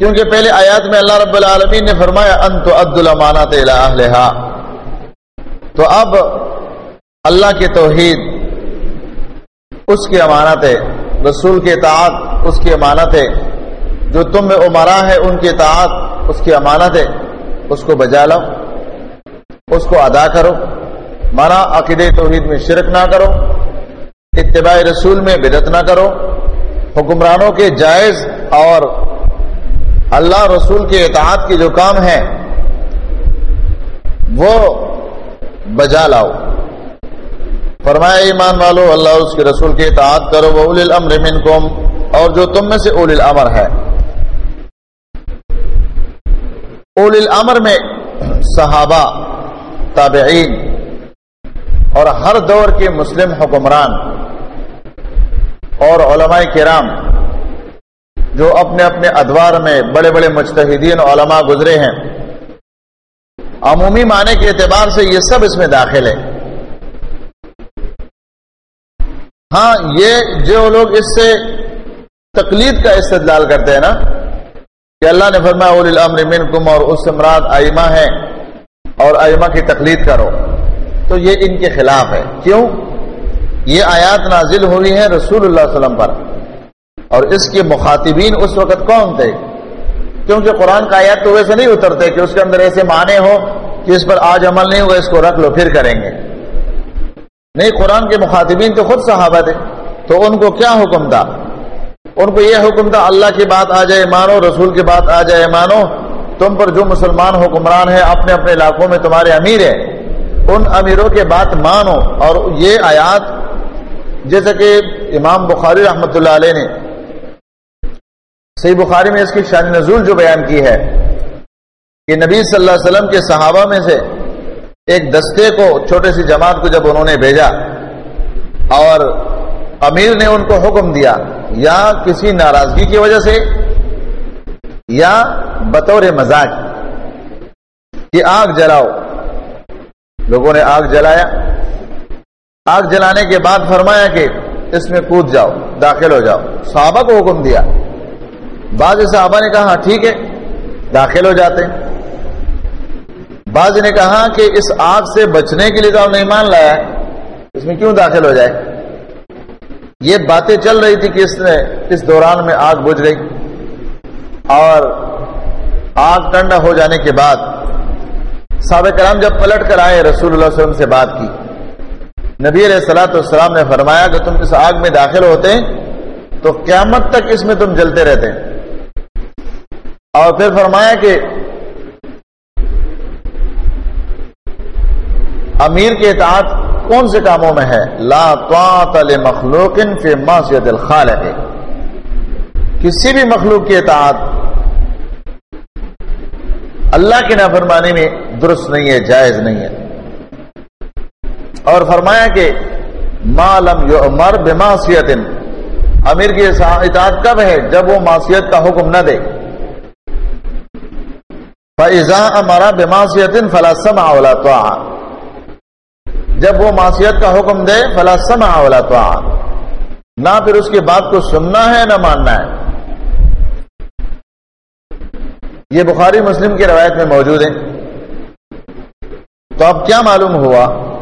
کیونکہ پہلے آیات میں اللہ رب العالمین نے فرمایا ان تو عد المانات تو اب اللہ کے توحید، اس کی امانت ہے، رسول کے اطاعت، اس کی امانت ہے۔ جو تم میں عمرا ہے، ان کی اطاعت، اس کی امانت ہے۔ اس کو بجا لو اس کو ادا کرو۔ مانا عقید توحید میں شرک نہ کرو، اتباع رسول میں بدت نہ کرو۔ حکمرانوں کے جائز اور اللہ رسول کے اطاعت کے جو کام ہیں، وہ بجا لاؤ۔ فرمایا ایمان والو، اللہ اس کے رسول کے اطاعت کرو، وہ اول الامر منکم، اور جو تم میں سے اول الامر ہے۔ اول الامر میں صحابہ، تابعین، اور ہر دور کے مسلم حکمران اور علماء کرام جو اپنے اپنے ادوار میں بڑے بڑے مجتہدین علماء گزرے ہیں۔ عمومی معنی کے اعتبار سے یہ سب اس میں داخل ہے ہاں یہ جو لوگ اس سے تقلید کا استدلال کرتے ہیں نا، کہ اللہ نے فرمایا اول الامر منکم اور اس سے مراد ہے اور آئمہ کی تقلید کرو۔ تو یہ ان کے خلاف ہے۔ کیوں؟ یہ آیات نازل ہوئی ہے رسول اللہ علیہ وسلم پر۔ اور اس کے مخاطبین اس وقت کون تھے؟ کیونکہ قرآن کا آیات تو ویسے نہیں اترتے کہ اس کے اندر ایسے معنی ہو کہ اس پر آج عمل نہیں ہوگا، اس کو رکھ لو، پھر کریں گے۔ نہیں، قرآن کے مخاطبین تو خود صحابہ تھے۔ تو ان کو کیا حکم تھا؟ ان کو یہ حکم تھا، اللہ کی بات آ جائے، مانو، رسول کی بات آ جائے، مانو۔ تم پر جو مسلمان حکمران ہیں، اپنے اپنے علاقوں میں تمہارے امیر ہیں۔ ان امیروں کے بات مانو۔ اور یہ آیات جیسا کہ امام بخاری رحمت اللہ علیہ نے صحیح بخاری میں اس کی شان نزول جو بیان کی ہے کہ نبی صلی اللہ علیہ وسلم کے صحابہ میں سے ایک دستے کو چھوٹے سی جماعت کو جب انہوں نے بھیجا اور امیر نے ان کو حکم دیا، یا کسی ناراضگی کی وجہ سے یا بطور مزاج کہ آگ جلاؤ۔ لوگوں نے آگ جلایا۔ آگ جلانے کے بعد فرمایا کہ اس میں کود جاؤ، داخل ہو جاؤ۔ صحابہ کو حکم دیا۔ بعض صحابہ نے کہا ہاں ٹھیک ہے، داخل ہو جاتے بعض نے کہا ہاں کہ اس آگ سے بچنے کے لیے تو آپ نہیں مان لایا اس میں کیوں داخل ہو جائے؟ یہ باتیں چل رہی تھی کہ اس نے، اس دوران میں آگ بجھ گئی۔ اور آگ ٹھنڈا ہو جانے کے بعد صحابہ کرام جب پلٹ کر آئے، رسول اللہ علیہ وسلم سے بات کی۔ نبی علیہ السلاۃ السلام نے فرمایا کہ تم اس آگ میں داخل ہوتے تو قیامت تک اس میں تم جلتے رہتے۔ اور پھر فرمایا کہ امیر کے اطاعت کون سے کاموں میں ہے؟ لا طاعت لمخلوق فی معصیت الخالق. کسی بھی مخلوق کی اطاعت اللہ کی نافرمانی میں درست نہیں ہے، جائز نہیں ہے۔ اور فرمایا کہ ما لم یؤمر بمعصیت، امیر کی اطاعت کب ہے؟ جب وہ معصیت کا حکم نہ دے۔ فَإِذَا أَمَرَ بِمَعْصِيَةٍ فَلَا سَمْعَ وَلَا طَاعَ جب وہ معصیت کا حکم دے، فلا سما والا تو نہ پھر اس کی بات کو سننا ہے نہ ماننا ہے۔ یہ بخاری مسلم کی روایت میں موجود ہے۔ تو اب کیا معلوم ہوا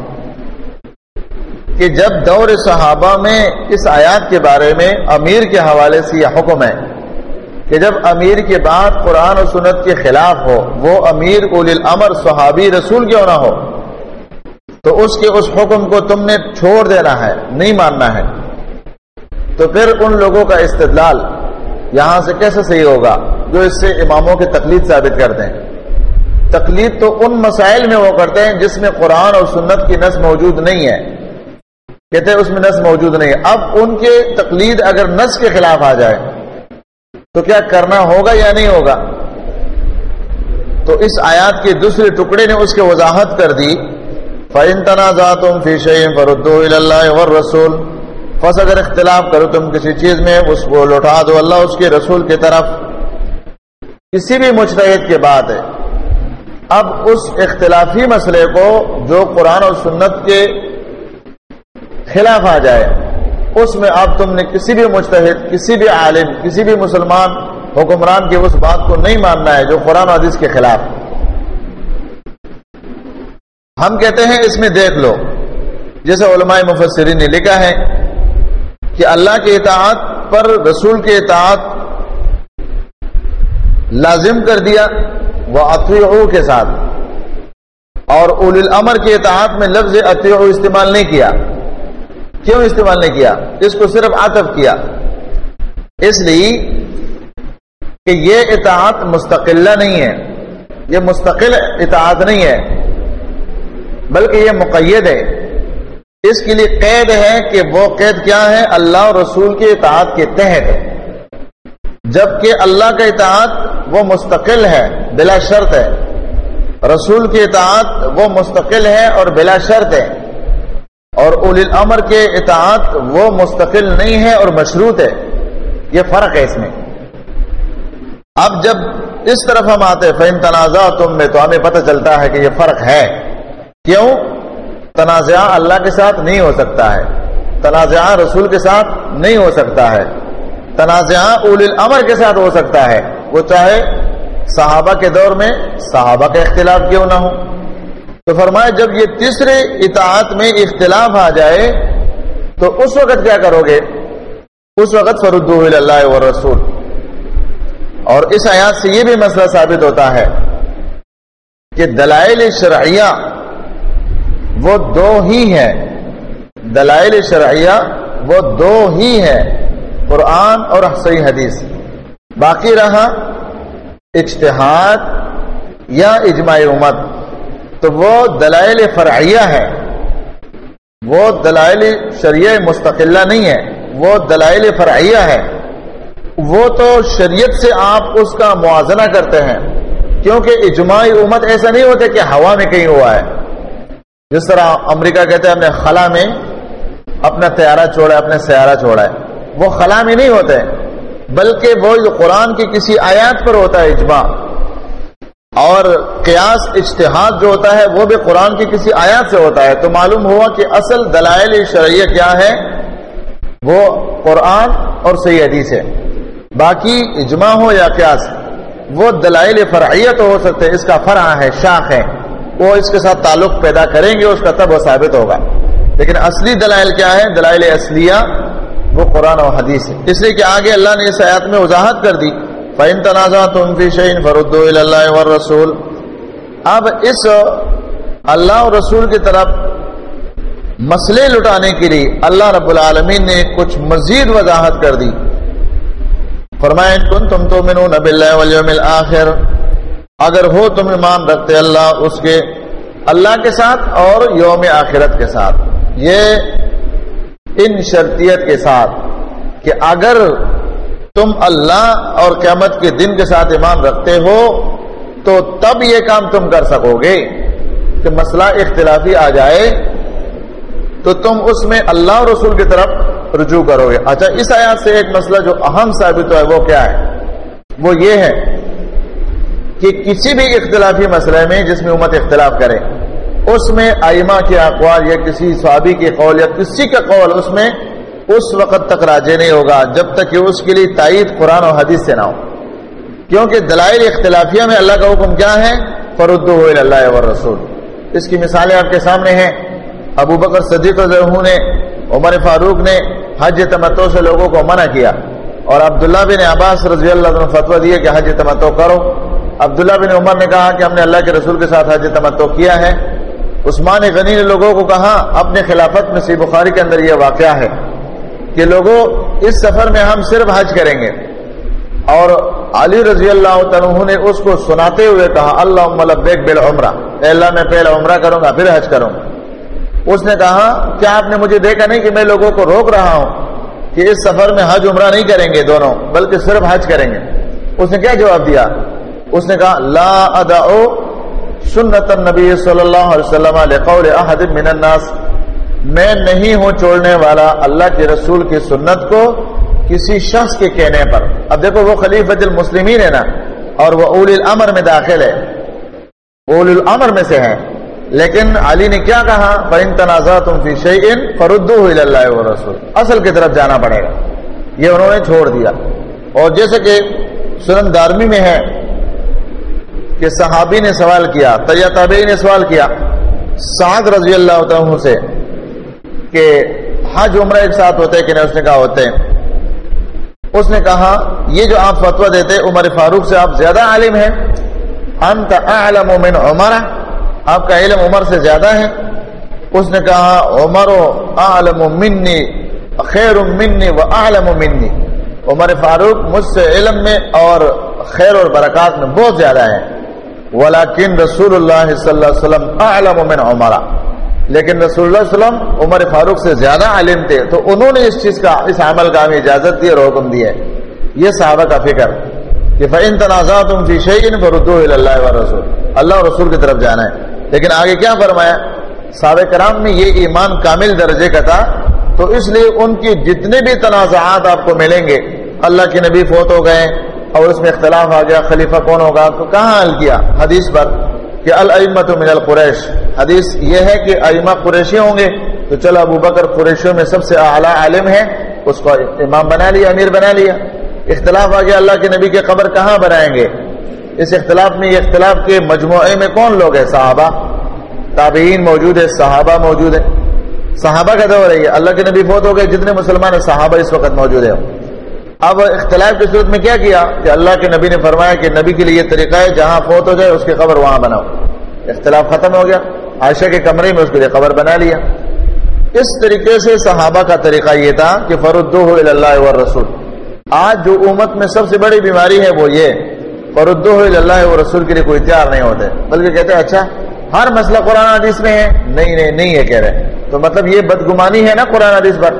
کہ جب دور صحابہ میں اس آیات کے بارے میں امیر کے حوالے سے یہ حکم ہے کہ جب امیر کے بعد قرآن و سنت کے خلاف ہو، وہ امیر اول الامر صحابی رسول کیوں نہ ہو؟ تو اس کے اس حکم کو تم نے چھوڑ دینا ہے، نہیں ماننا ہے۔ تو پھر ان لوگوں کا استدلال یہاں سے کیسے صحیح ہوگا؟ جو اس سے اماموں کی تقلید ثابت کرتے ہیں۔ تقلید تو ان مسائل میں وہ کرتے ہیں جس میں قرآن اور سنت کی نس موجود نہیں ہے۔ کہتے ہیں اس میں نس موجود نہیں۔ ہے اب ان کے تقلید اگر نس کے خلاف آ جائے تو کیا کرنا ہوگا یا نہیں ہوگا؟ تو اس آیات کے دوسرے ٹکڑے نے اس کی وضاحت کر دی۔ فَإِن تَنَازَعْتُمْ فِي شَيْءٍ فَرُدُّوهُ إِلَى اللَّهِ وَالرَّسُولِ پس اگر اختلاف کرو تم کسی چیز میں، اس کو لوٹا دو۔ اللہ اس کے رسول کی طرف۔ کسی بھی مجتہد کے بعد ہے۔ اب اس اختلافی مسئلے کو جو قرآن اور سنت کے خلاف آ جائے۔ اس میں اب تم نے کسی بھی مجتہد، کسی بھی عالم، کسی بھی مسلمان حکمران کی اس بات کو نہیں ماننا ہے جو قرآن حدیث کے خلاف۔ ہم کہتے ہیں اس میں دیکھ لو۔ جیسے علماء مفسرین نے لکھا ہے کہ اللہ کے اطاعت پر رسول کے اطاعت لازم کر دیا وہ اطویعو کے ساتھ۔ اور اول الامر کے اطاعت میں لفظ اطیعو استعمال نہیں کیا۔ کیوں استعمال نہیں کیا؟ اس کو صرف عطف کیا۔ اس لیے کہ یہ اطاعت مستقلہ نہیں ہے۔ یہ مستقل اطاعت نہیں ہے، بلکہ یہ مقید ہے۔ اس کے لیے قید ہے کہ وہ قید کیا ہے؟ اللہ اور رسول کے اطاعت کے تحت۔ جبکہ اللہ کا اطاعت وہ مستقل ہے، بلا شرط ہے۔ رسول کے اطاعت وہ مستقل ہے اور بلا شرط ہے۔ اور اول الامر کے اطاعت وہ مستقل نہیں ہے اور مشروط ہے۔ یہ فرق ہے اس میں۔ اب جب اس طرف ہم آتے فین تنازع تم میں تو ہمیں پتہ چلتا ہے کہ یہ فرق ہے۔ کیوں؟ تنازع اللہ کے ساتھ نہیں ہو سکتا ہے۔ تنازع رسول کے ساتھ نہیں ہو سکتا ہے۔ تنازع اول الامر کے ساتھ ہو سکتا ہے۔ وہ چاہے صحابہ کے دور میں صحابہ کا اختلاف کیوں نہ ہو۔ تو فرمایا جب یہ تیسرے اطاعت میں اختلاف آ جائے تو اس وقت کیا کرو گے؟ اس وقت فرد اللہ و رسول اور اس آیات سے یہ بھی مسئلہ ثابت ہوتا ہے کہ دلائل شرعیہ وہ دو ہی ہے دلائل شرعیہ وہ دو ہی ہے قرآن اور صحیح حدیث۔ باقی رہا اجتہاد یا اجماع امت۔ تو وہ دلائل فرعیہ ہے۔ وہ دلائل شریع مستقلہ نہیں ہے۔ وہ دلائل فرعیہ ہے۔ وہ تو شریعت سے آپ اس کا موازنہ کرتے ہیں۔ کیونکہ اجماع امت ایسا نہیں ہوتا کہ ہوا میں کہیں ہوا ہے۔ جس طرح امریکہ کہتے ہیں ہم نے خلا میں اپنا تیارہ چھوڑا ہے، اپنے سیارہ چھوڑا ہے۔ وہ خلا میں نہیں ہوتے، بلکہ وہ جو قرآن کی کسی آیات پر ہوتا ہے اجماع۔ اور قیاس اشتہاد جو ہوتا ہے وہ بھی قرآن کی کسی آیات سے ہوتا ہے تو معلوم ہوا کہ اصل دلائل شرعیہ کیا ہے وہ قرآن اور صحیح حدیث ہے۔ باقی اجماع ہو یا قیاس، وہ دلائل فرعیہ تو ہو سکتے اس کا فرع ہے، شاخ ہے۔ وہ اس کے ساتھ تعلق پیدا کریں گے، اس کا تب وہ ثابت ہوگا۔ لیکن اصلی دلائل کیا ہے دلائل اصلیہ، وہ قرآن و حدیث ہے اس لیے کہ آگے اللہ نے اس آیات میں وضاحت کر دی۔ فَإِن تَنَازَعْتُمْ فِي شَيْءٍ فَرُدُّوا إِلَى اللَّهِ وَالرَّسُولِ۔ اب اس اللہ اور رسول کی طرف مسئلے لٹانے کے لیے اللہ رب العالمین نے کچھ مزید وضاحت کر دی۔ فرمائیں کن تم تو منو نب اللہ والیوم اگر ہو تم ایمان رکھتے اللہ، اس کے اللہ کے ساتھ اور یوم آخرت کے ساتھ۔ یہ ان شرطیت کے ساتھ کہ اگر تم اللہ اور قیامت کے دن کے ساتھ ایمان رکھتے ہو، تو تب یہ کام تم کر سکو گے کہ مسئلہ اختلافی آ جائے، تو تم اس میں اللہ اور رسول کی طرف رجوع کرو گے۔ اچھا اس آیات سے ایک مسئلہ جو اہم ثابت ہوا ہے، وہ کیا ہے؟ وہ یہ ہے کہ کسی بھی اختلافی مسئلے میں جس میں امت اختلاف کرے، اس میں آئمہ کے اقوال یا کسی صحابی کے قول یا کسی کا قول اس میں اس وقت تک راجے نہیں ہوگا جب تک کہ اس کے لیے تائید قرآن اور حدیث سے نہ ہو۔ کیونکہ دلائل اختلافیہ میں اللہ کا حکم کیا ہے؟ فرد اللہ و رسول اس کی مثالیں آپ کے سامنے ہیں۔ ابو بکر صدیق نے، عمر فاروق نے حج تمتو سے لوگوں کو منع کیا۔ اور عبداللہ بن عباس رضی اللہ عنہ فتویٰ دیے کہ حج تمتو کرو۔ عبداللہ بن عمر نے کہا کہ ہم نے اللہ کے رسول کے ساتھ حج تمتو کیا ہے۔ عثمان غنی نے لوگوں کو کہا، اپنے خلافت میں سی بخاری کے اندر یہ واقعہ ہے۔ کہ لوگوں اس سفر میں ہم صرف حج کریں گے۔ اور علی رضی اللہ عنہ نے اس کو سناتے ہوئے کہا اللہ بیک عمرہ اے اللہ، میں پہلا عمرہ کروں گا، پھر حج کروں گا۔ اس نے کہا، کیا آپ نے مجھے دیکھا نہیں کہ میں لوگوں کو روک رہا ہوں کہ اس سفر میں حج عمرہ نہیں کریں گے دونوں، بلکہ صرف حج کریں گے؟ اس نے کیا جواب دیا؟ اس نے کہا، لا ادعو سنت النبی صلی اللہ علیہ وسلم لقول احد من الناس میں نہیں ہوں چھوڑنے والا اللہ کے رسول کی سنت کو کسی شخص کے کہنے پر۔ اب دیکھو وہ خلیفت المسلمین ہے نا، اور وہ اول الامر میں داخل ہے۔ اول الامر میں سے ہے لیکن علی نے کیا کہا؟ بین تنازع تم فی شعین فردو اللہ و رسول اصل کی طرف جانا پڑے۔ گا یہ انہوں نے چھوڑ دیا۔ اور جیسے کہ سنن دارمی میں ہے کہ صحابی نے سوال کیا طیا تابعی نے سوال کیا، سعد رضی اللہ عنہ سے۔ کہ حج عمرہ ایک ساتھ ہوتے کہ نہیں؟ اس نے کہا ہوتے اس نے کہا، یہ جو آپ فتوا دیتے عمر فاروق سے آپ زیادہ عالم ہیں۔ انت اعلم من عمر، آپ کا علم عمر سے زیادہ ہے۔ اس نے کہا، عمر اعلم منی، خیر منی و اعلم منی۔ عمر فاروق مجھ سے علم میں اور خیر اور برکات میں بہت زیادہ ہے ولیکن رسول اللہ صلی اللہ علیہ وسلم اعلم من عمر۔ لیکن رسول اللہ علیہ وسلم عمر فاروق سے زیادہ عالم تھے، تو انہوں نے اس چیز کا، اس عمل کا ہمیں اجازت دی اور حکم دی ہے۔ یہ صحابہ کا فکر کہ فَإِن تَنَازَعْتُمْ فِي شَيْءٍ فَرُدُّوهُ إِلَى اللَّهِ وَالرَّسُولِ۔ اللہ اور رسول کی طرف جانا ہے۔ لیکن آگے کیا فرمایا؟ صحابہ کرام میں یہ ایمان کامل درجے کا تھا، تو اس لیے ان کی جتنے بھی تنازعات آپ کو ملیں گے، اللہ کے نبی فوت ہو گئے اور اس میں اختلاف آ گیا، خلیفہ کون ہوگا، تو کہاں حل کیا؟ حدیث پر۔ کہ الامت من القریش۔ حدیث یہ ہے کہ ائمہ قریشی ہوں گے، تو چلو ابو بکر قریشیوں میں سب سے اعلیٰ عالم ہے اس کو امام بنا لیا، امیر بنا لیا۔ اختلاف آ گیا اللہ کے نبی کے قبر کہاں بنائیں گے؟ اس اختلاف میں، یہ اختلاف کے مجموعے میں کون لوگ ہیں؟ صحابہ۔ تابعین موجود ہے صحابہ موجود ہے صحابہ کا دور ہے اللہ کے نبی فوت ہو گئے، جتنے مسلمان ہیں، صحابہ اس وقت موجود ہیں۔ اب اختلاف کی صورت میں کیا کیا؟ کہ اللہ کے نبی نے فرمایا کہ نبی کے لیے یہ طریقہ ہے، جہاں فوت ہو جائے اس کی قبر وہاں بناؤ۔ اختلاف ختم ہو گیا۔ عائشہ کے کمرے میں اس کے لیے قبر بنا لیا۔ اس طریقے سے صحابہ کا طریقہ یہ تھا کہ فرد اللہ و رسول آج جو امت میں سب سے بڑی بیماری ہے وہ یہ فرد اللہ و رسول کے لیے کوئی تیار نہیں ہوتے۔ بلکہ کہتے ہیں اچھا ہر مسئلہ قرآن حدیث میں ہے۔ نہیں نہیں نہیں ہے کہہ رہے تو مطلب یہ بدگمانی ہے نا قرآن حدیث پر،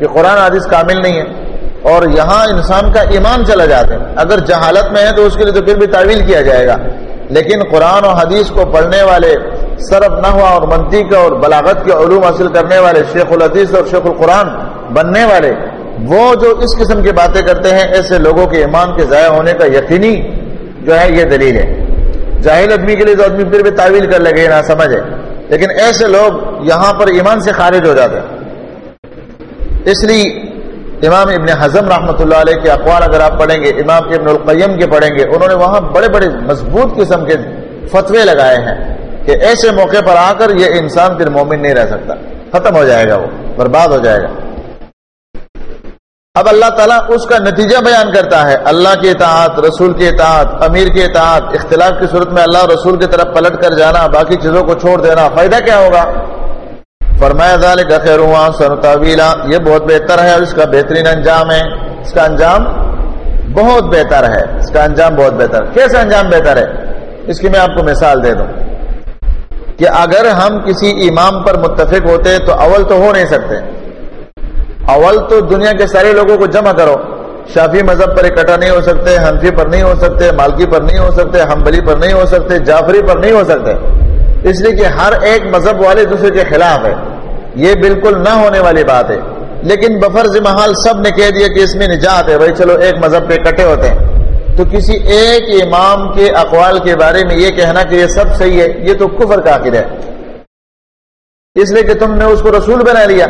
کہ قرآن حدیث کامل نہیں ہے۔ اور یہاں انسان کا ایمان چلا جاتا ہے۔ اگر جہالت میں ہے تو اس کے لیے تو پھر بھی تعویل کیا جائے گا۔ لیکن قرآن و حدیث کو پڑھنے والے، صرف نہ ہوا اور منطق اور بلاغت کے علوم حاصل کرنے والے، شیخ الحدیث اور شیخ القرآن بننے والے، وہ جو اس قسم کی باتیں کرتے ہیں، ایسے لوگوں کے ایمان کے ضائع ہونے کا یقینی جو ہے، یہ دلیل ہے۔ جاہل آدمی کے لیے تو آدمی پھر بھی تعویل کر لگے، نہ سمجھے۔ لیکن ایسے لوگ یہاں پر ایمان سے خارج ہو جاتے ہیں۔ اس لیے امام ابن حزم رحمۃ اللہ علیہ کے اقوال اگر آپ پڑھیں گے، امام ابن القیم کے پڑھیں گے، انہوں نے وہاں بڑے بڑے مضبوط قسم کے فتوے لگائے ہیں کہ ایسے موقع پر آ کر یہ انسان پھر مومن نہیں رہ سکتا۔ ختم ہو جائے گا وہ، برباد ہو جائے گا۔ اب اللہ تعالیٰ اس کا نتیجہ بیان کرتا ہے۔ اللہ کے اطاعت، رسول کے اطاعت، امیر کے اطاعت، اختلاف کی صورت میں اللہ رسول کی طرف پلٹ کر جانا، باقی چیزوں کو چھوڑ دینا، فائدہ کیا ہوگا؟ فرمایا ذالک خیر سن تعویلا یہ بہت بہتر ہے اور اس کا بہترین انجام ہے۔ اس کا انجام بہت بہتر ہے۔ اس کا انجام بہت بہتر۔ کیسے انجام بہتر ہے؟ اس کی میں آپ کو مثال دے دوں۔ کہ اگر ہم کسی امام پر متفق ہوتے تو اول تو ہو نہیں سکتے۔ اول تو دنیا کے سارے لوگوں کو جمع کرو۔ شافی مذہب پر اکٹھا نہیں ہو سکتے، حنفی پر نہیں ہو سکتے، مالکی پر نہیں ہو سکتے ہمبلی پر نہیں ہو سکتے، جعفری پر نہیں ہو سکتے۔ اس لیے کہ ہر ایک مذہب والے دوسرے کے خلاف ہے۔ یہ بالکل نہ ہونے والی بات ہے۔ لیکن بفرز محال سب نے کہہ دیا کہ اس میں نجات ہے، بھائی چلو ایک مذہب پہ کٹے ہوتے ہیں۔ تو کسی ایک امام کے اقوال کے بارے میں یہ کہنا کہ یہ سب صحیح ہے، یہ تو کفر کا عقیدہ ہے۔ اس لیے کہ تم نے اس کو رسول بنا لیا۔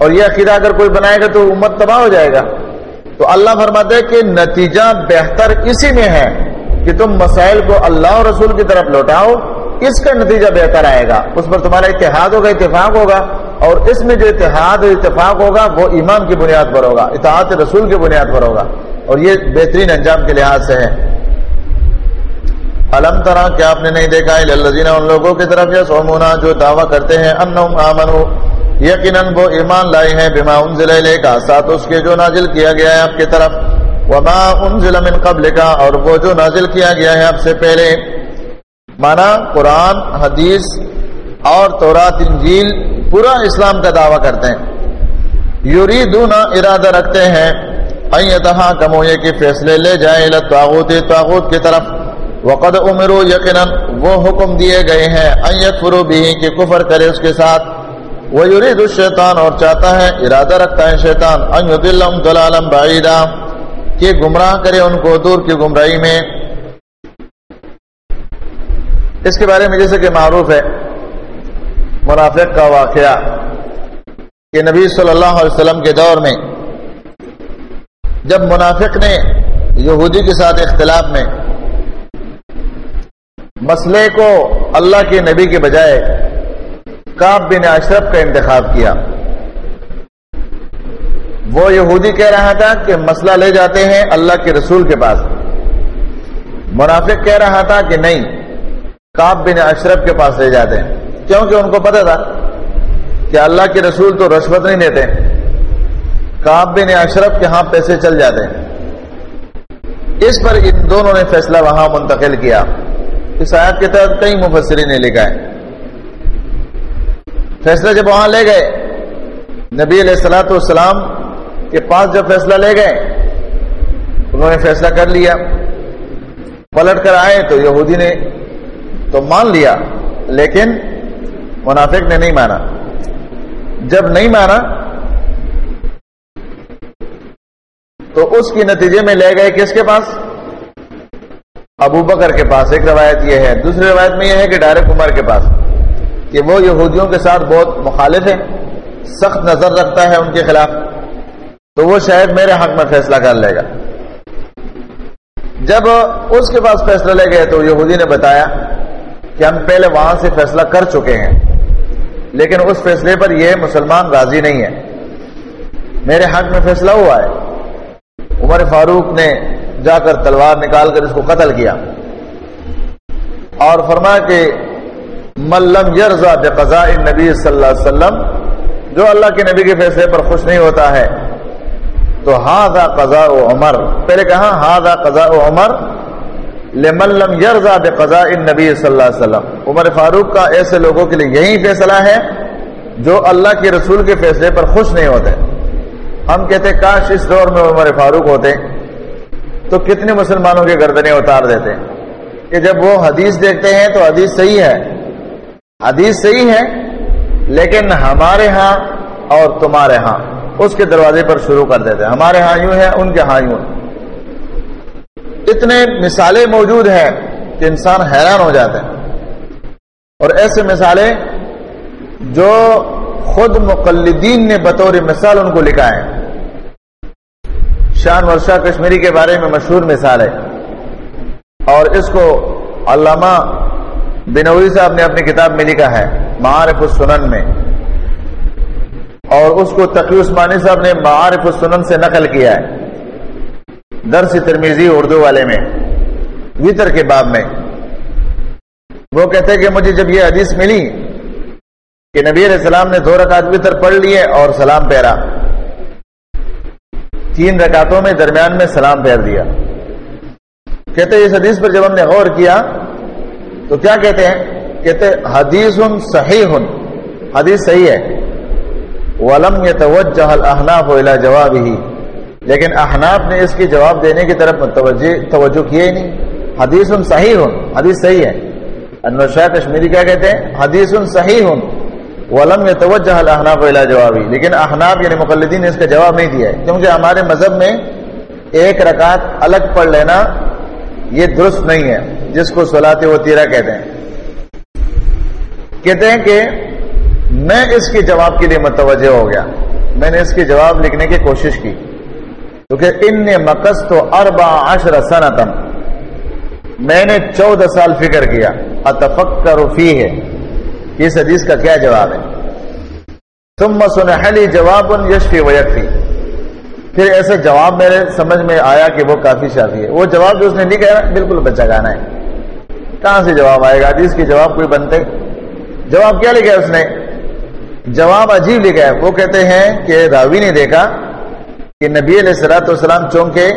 اور یہ عقیدہ اگر کوئی بنائے گا تو امت تباہ ہو جائے گا۔ تو اللہ فرماتے ہے کہ نتیجہ بہتر اسی میں ہے کہ تم مسائل کو اللہ اور رسول کی طرف لوٹاؤ۔ اس کا نتیجہ بہتر آئے گا۔ اس پر تمہارا اتحاد ہوگا، اتفاق ہوگا، اور اس میں جو اتحاد اور اتفاق ہوگا، وہ ایمان کی بنیاد پر ہوگا اتحاد رسول کی بنیاد پر ہوگا۔ اور یہ بہترین انجام کے لحاظ سے ہے۔ علم طرح کیا آپ نے نہیں دیکھا ہے ان لوگوں کی طرف یا سومونا جو دعویٰ کرتے ہیں یقیناً وہ ایمان لائے ہیں، بما انزل کا ساتھ اس کے جو نازل کیا گیا ہے آپ کی طرف۔ وما انزل من قبل کا اور وہ جو نازل کیا گیا ہے آپ سے پہلے مانا، قرآن، حدیث اور تورات، انجیل، پورا اسلام کا دعویٰ کرتے ہیں۔ یوری ارادہ رکھتے ہیں کموئے کے فیصلے لے جائیں تاغوت تاغوت کی طرف۔ وقد عمرو یقیناً وہ حکم دیے گئے ہیں ایت فرو بھی، کہ کفر کرے اس کے ساتھ۔ وہ یورید الشیطان اور چاہتا ہے، ارادہ رکھتا ہے شیطان، ان دلالم بعیدہ کہ گمراہ کرے ان کو، دور کی گمراہی میں۔ اس کے بارے میں جیسے کہ معروف ہے، منافق کا واقعہ۔ کہ نبی صلی اللہ علیہ وسلم کے دور میں، جب منافق نے یہودی کے ساتھ اختلاف میں مسئلے کو اللہ کے نبی کے بجائے کاب بن اشرف کا انتخاب کیا، وہ یہودی کہہ رہا تھا کہ مسئلہ لے جاتے ہیں اللہ کے رسول کے پاس۔ منافق کہہ رہا تھا کہ نہیں کاب بن اشرف کے پاس لے جاتے ہیں۔ کیونکہ ان کو پتا تھا کہ اللہ کے رسول تو رشوت نہیں دیتے۔ کاب بن اشرف کے ہاں پیسے چل جاتے ہیں۔ اس پر ان دونوں نے فیصلہ وہاں منتقل کیا۔ اس آیت کے تحت کئی مفسری نے لکھا ہے۔ فیصلہ جب وہاں لے گئے، نبی علیہ السلاۃ والسلام کے پاس جب فیصلہ لے گئے، انہوں نے فیصلہ کر لیا۔ پلٹ کر آئے تو یہودی نے تو مان لیا، لیکن منافق نے نہیں مانا۔ جب نہیں مانا، تو اس کی نتیجے میں لے گئے کس کے پاس؟ ابو بکر کے پاس۔ ایک روایت یہ ہے۔ دوسری روایت میں یہ ہے کہ ڈائریکٹ عمر کے پاس۔ کہ وہ یہودیوں کے ساتھ بہت مخالف ہے، سخت نظر رکھتا ہے ان کے خلاف۔ تو وہ شاید میرے حق میں فیصلہ کر لے گا۔ جب اس کے پاس فیصلہ لے گئے تو یہودی نے بتایا کہ ہم پہلے وہاں سے فیصلہ کر چکے ہیں۔ لیکن اس فیصلے پر یہ مسلمان راضی نہیں ہے میرے حق میں فیصلہ ہوا ہے۔ عمر فاروق نے جا کر تلوار نکال کر اس کو قتل کیا۔ اور فرمایا کہ ملم یرزا بقضاء نبی صلی اللہ علیہ وسلم، جو اللہ کے نبی کے فیصلے پر خوش نہیں ہوتا ہے، تو ہاں قضاء عمر۔ پہلے کہا ہاں قضاء عمر لملم یرزا بقضاء نبی صلی اللہ علیہ وسلم. عمر فاروق کا ایسے لوگوں کے لیے یہی فیصلہ ہے جو اللہ کے رسول کے فیصلے پر خوش نہیں ہوتے. ہم کہتے کاش اس دور میں عمر فاروق ہوتے، تو کتنے مسلمانوں کے گردنے اتار دیتے. کہ جب وہ حدیث دیکھتے ہیں تو حدیث صحیح ہے. حدیث صحیح ہے، لیکن ہمارے ہاں اور تمہارے ہاں اس کے دروازے پر شروع کر دیتے. ہمارے ہاں یوں ہے، ان کے ہاں یوں اتنے مثالیں موجود ہیں کہ انسان حیران ہو جاتے ہیں اور ایسے مثالیں جو خود مقلدین نے بطور مثال ان کو لکھا ہے۔ شان ورشا کشمیری کے بارے میں مشہور مثال ہے۔ اور اس کو علامہ بنوی صاحب نے اپنی کتاب میں لکھا ہے، معارف السنن میں۔ اور اس کو تقی عثمانی صاحب نے معارف السنن سے نقل کیا ہے۔ درس ترمیزی اردو والے میں، وطر کے باب میں۔ وہ کہتے کہ مجھے جب یہ حدیث ملی کہ نبی علیہ السلام نے دو رکعت وطر پڑھ لیے اور سلام پہرا تین رکعتوں میں درمیان میں سلام پھیر دیا۔ کہتے اس حدیث پر جب ہم نے غور کیا تو کیا کہتے ہیں؟ کہتے حدیث صحیح حدیث صحیح ہے۔ ولم يتوجہ الاحناف الى جواب لیکن احناف نے اس کی جواب دینے کی طرف متوجہ توجہ کیے ہی نہیں. حدیث ان صحیح ہوں حدیث صحیح ہے. انور شاہ کشمیری کیا کہتے ہیں؟ حدیث ان صحیح ہوں ولم یہ توجہ الحناف الى جوابی. لیکن احناف یعنی مقلدین نے اس کا جواب نہیں دیا ہے. کیونکہ ہمارے مذہب میں ایک رکعت الگ پڑھ لینا یہ درست نہیں ہے، جس کو سلاتے و تیرا کہتے ہیں۔ کہتے ہیں کہ میں اس کے جواب کے لیے متوجہ ہو گیا۔ میں نے اس کے جواب لکھنے کی کوشش کی۔ کیونکہ ان نے مکس تو اربا عشر سنتم میں نے چودہ سال فکر کیا، اتفکر فی ہے اس حدیث کا کیا جواب ہے؟ تم مسنحلی جواب یشفی ویکفی پھر ایسے جواب میرے سمجھ میں آیا کہ وہ کافی شافی ہے۔ وہ جواب جو اس نے لکھا ہے بالکل بچہ گانا ہے۔ کہاں سے جواب آئے گا؟ حدیث کے جواب کوئی بنتے؟ جواب کیا لکھا ہے اس نے؟ جواب عجیب لکھا ہے۔ وہ کہتے ہیں کہ راوی نے دیکھا کہ نبی علیہ السلاۃ والسلام چونکہ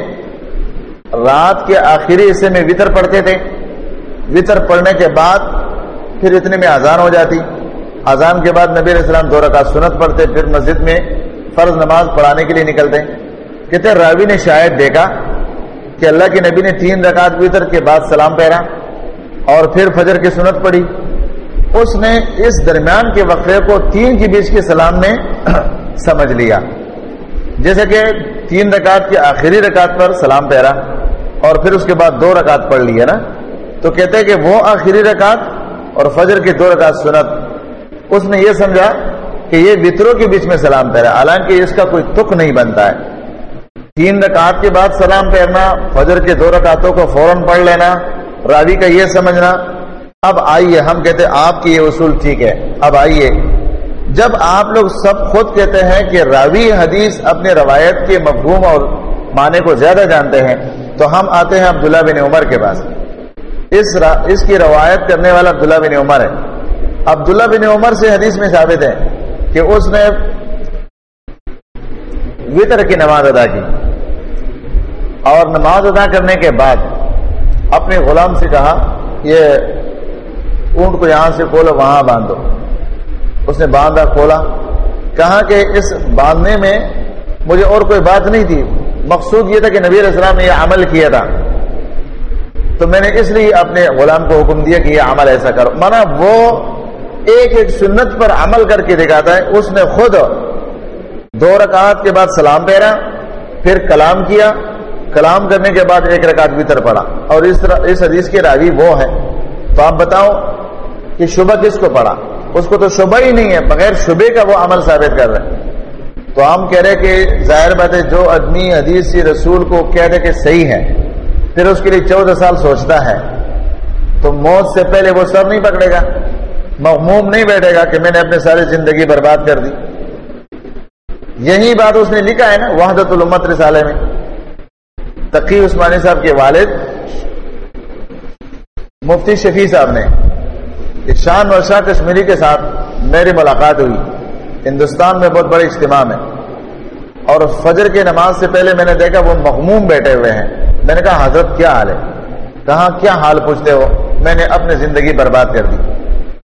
رات کے آخری حصے میں وطر پڑھتے تھے، وطر پڑھنے کے بعد پھر اتنے میں اذان ہو جاتی۔ اذان کے بعد نبی علیہ السلام دو رکعت سنت پڑھتے، پھر مسجد میں فرض نماز پڑھانے کے لیے نکلتے۔ کہتے، راوی نے شاید دیکھا کہ اللہ کے نبی نے تین رکعت وطر کے بعد سلام پہرا اور پھر فجر کی سنت پڑھی۔ اس نے اس درمیان کے وقفے کو تین کے بیچ کے سلام میں سمجھ لیا۔ جیسے کہ تین رکعت کی آخری رکعت پر سلام پہرا اور پھر اس کے بعد دو رکعت پڑھ لیا نا، تو کہتے ہیں کہ وہ آخری رکعت اور فجر کی دو رکعت سنت۔ اس نے یہ سمجھا کہ یہ وطروں کے بیچ میں سلام پہرا حالانکہ اس کا کوئی تک نہیں بنتا ہے۔ تین رکعت کے بعد سلام پھیرنا، فجر کے دو رکعتوں کو فوراً پڑھ لینا، راوی کا یہ سمجھنا، اب آئیے، ہم کہتے ہیں آپ کی یہ اصول ٹھیک ہے، اب آئیے۔ جب آپ لوگ سب خود کہتے ہیں کہ راوی حدیث اپنے روایت کے مفہوم اور معنی کو زیادہ جانتے ہیں، تو ہم آتے ہیں عبداللہ بن عمر کے پاس۔ اس را... اس کی روایت کرنے والا عبداللہ بن عمر ہے۔ عبداللہ بن عمر سے حدیث میں ثابت ہے کہ اس نے وطر کی نماز ادا کی۔ اور نماز ادا کرنے کے بعد اپنے غلام سے کہا، یہ اونٹ کو یہاں سے کھولو، وہاں باندھو۔ اس نے باندھا، کھولا۔ کہا کہ اس باندھنے میں مجھے اور کوئی بات نہیں تھی۔ مقصود یہ تھا کہ نبی علیہ السلام نے یہ عمل کیا تھا۔ تو میں نے اس لیے اپنے غلام کو حکم دیا کہ یہ عمل ایسا کرو مانا وہ ایک ایک سنت پر عمل کر کے دکھاتا ہے۔ اس نے خود دو رکعت کے بعد سلام پہرا پھر کلام کیا۔ کلام کرنے کے بعد ایک رکعت بھیتر پڑا اور اس طرح، اس حدیث کے راوی وہ ہے تو آپ بتاؤ کہ شبہ کس کو پڑا اس کو تو شبہ ہی نہیں ہے، بغیر شبے کا وہ عمل ثابت کر رہے تو ہم کہہ رہے کہ ظاہر بات ہے، جو آدمی حدیث رسول کو کہہ دے کہ صحیح ہے، پھر اس کے لیے چودہ سال سوچتا ہے۔ تو موت سے پہلے وہ سر نہیں پکڑے گا، مغموم نہیں بیٹھے گا کہ میں نے اپنے ساری زندگی برباد کر دی۔ یہی بات اس نے لکھا ہے نا، وحدت الامت رسالے میں۔ تقی عثمانی صاحب کے والد مفتی شفیع صاحب نے۔ شان و شاہ کشمیری کے ساتھ میری ملاقات ہوئی۔ ہندوستان میں بہت بڑے اجتماع میں۔ اور فجر کی نماز سے پہلے میں نے دیکھا وہ مغموم بیٹھے ہوئے ہیں۔ میں نے کہا، حضرت، کیا حال ہے؟ کہاں، کیا حال پوچھتے ہو؟ میں نے اپنی زندگی برباد کر دی۔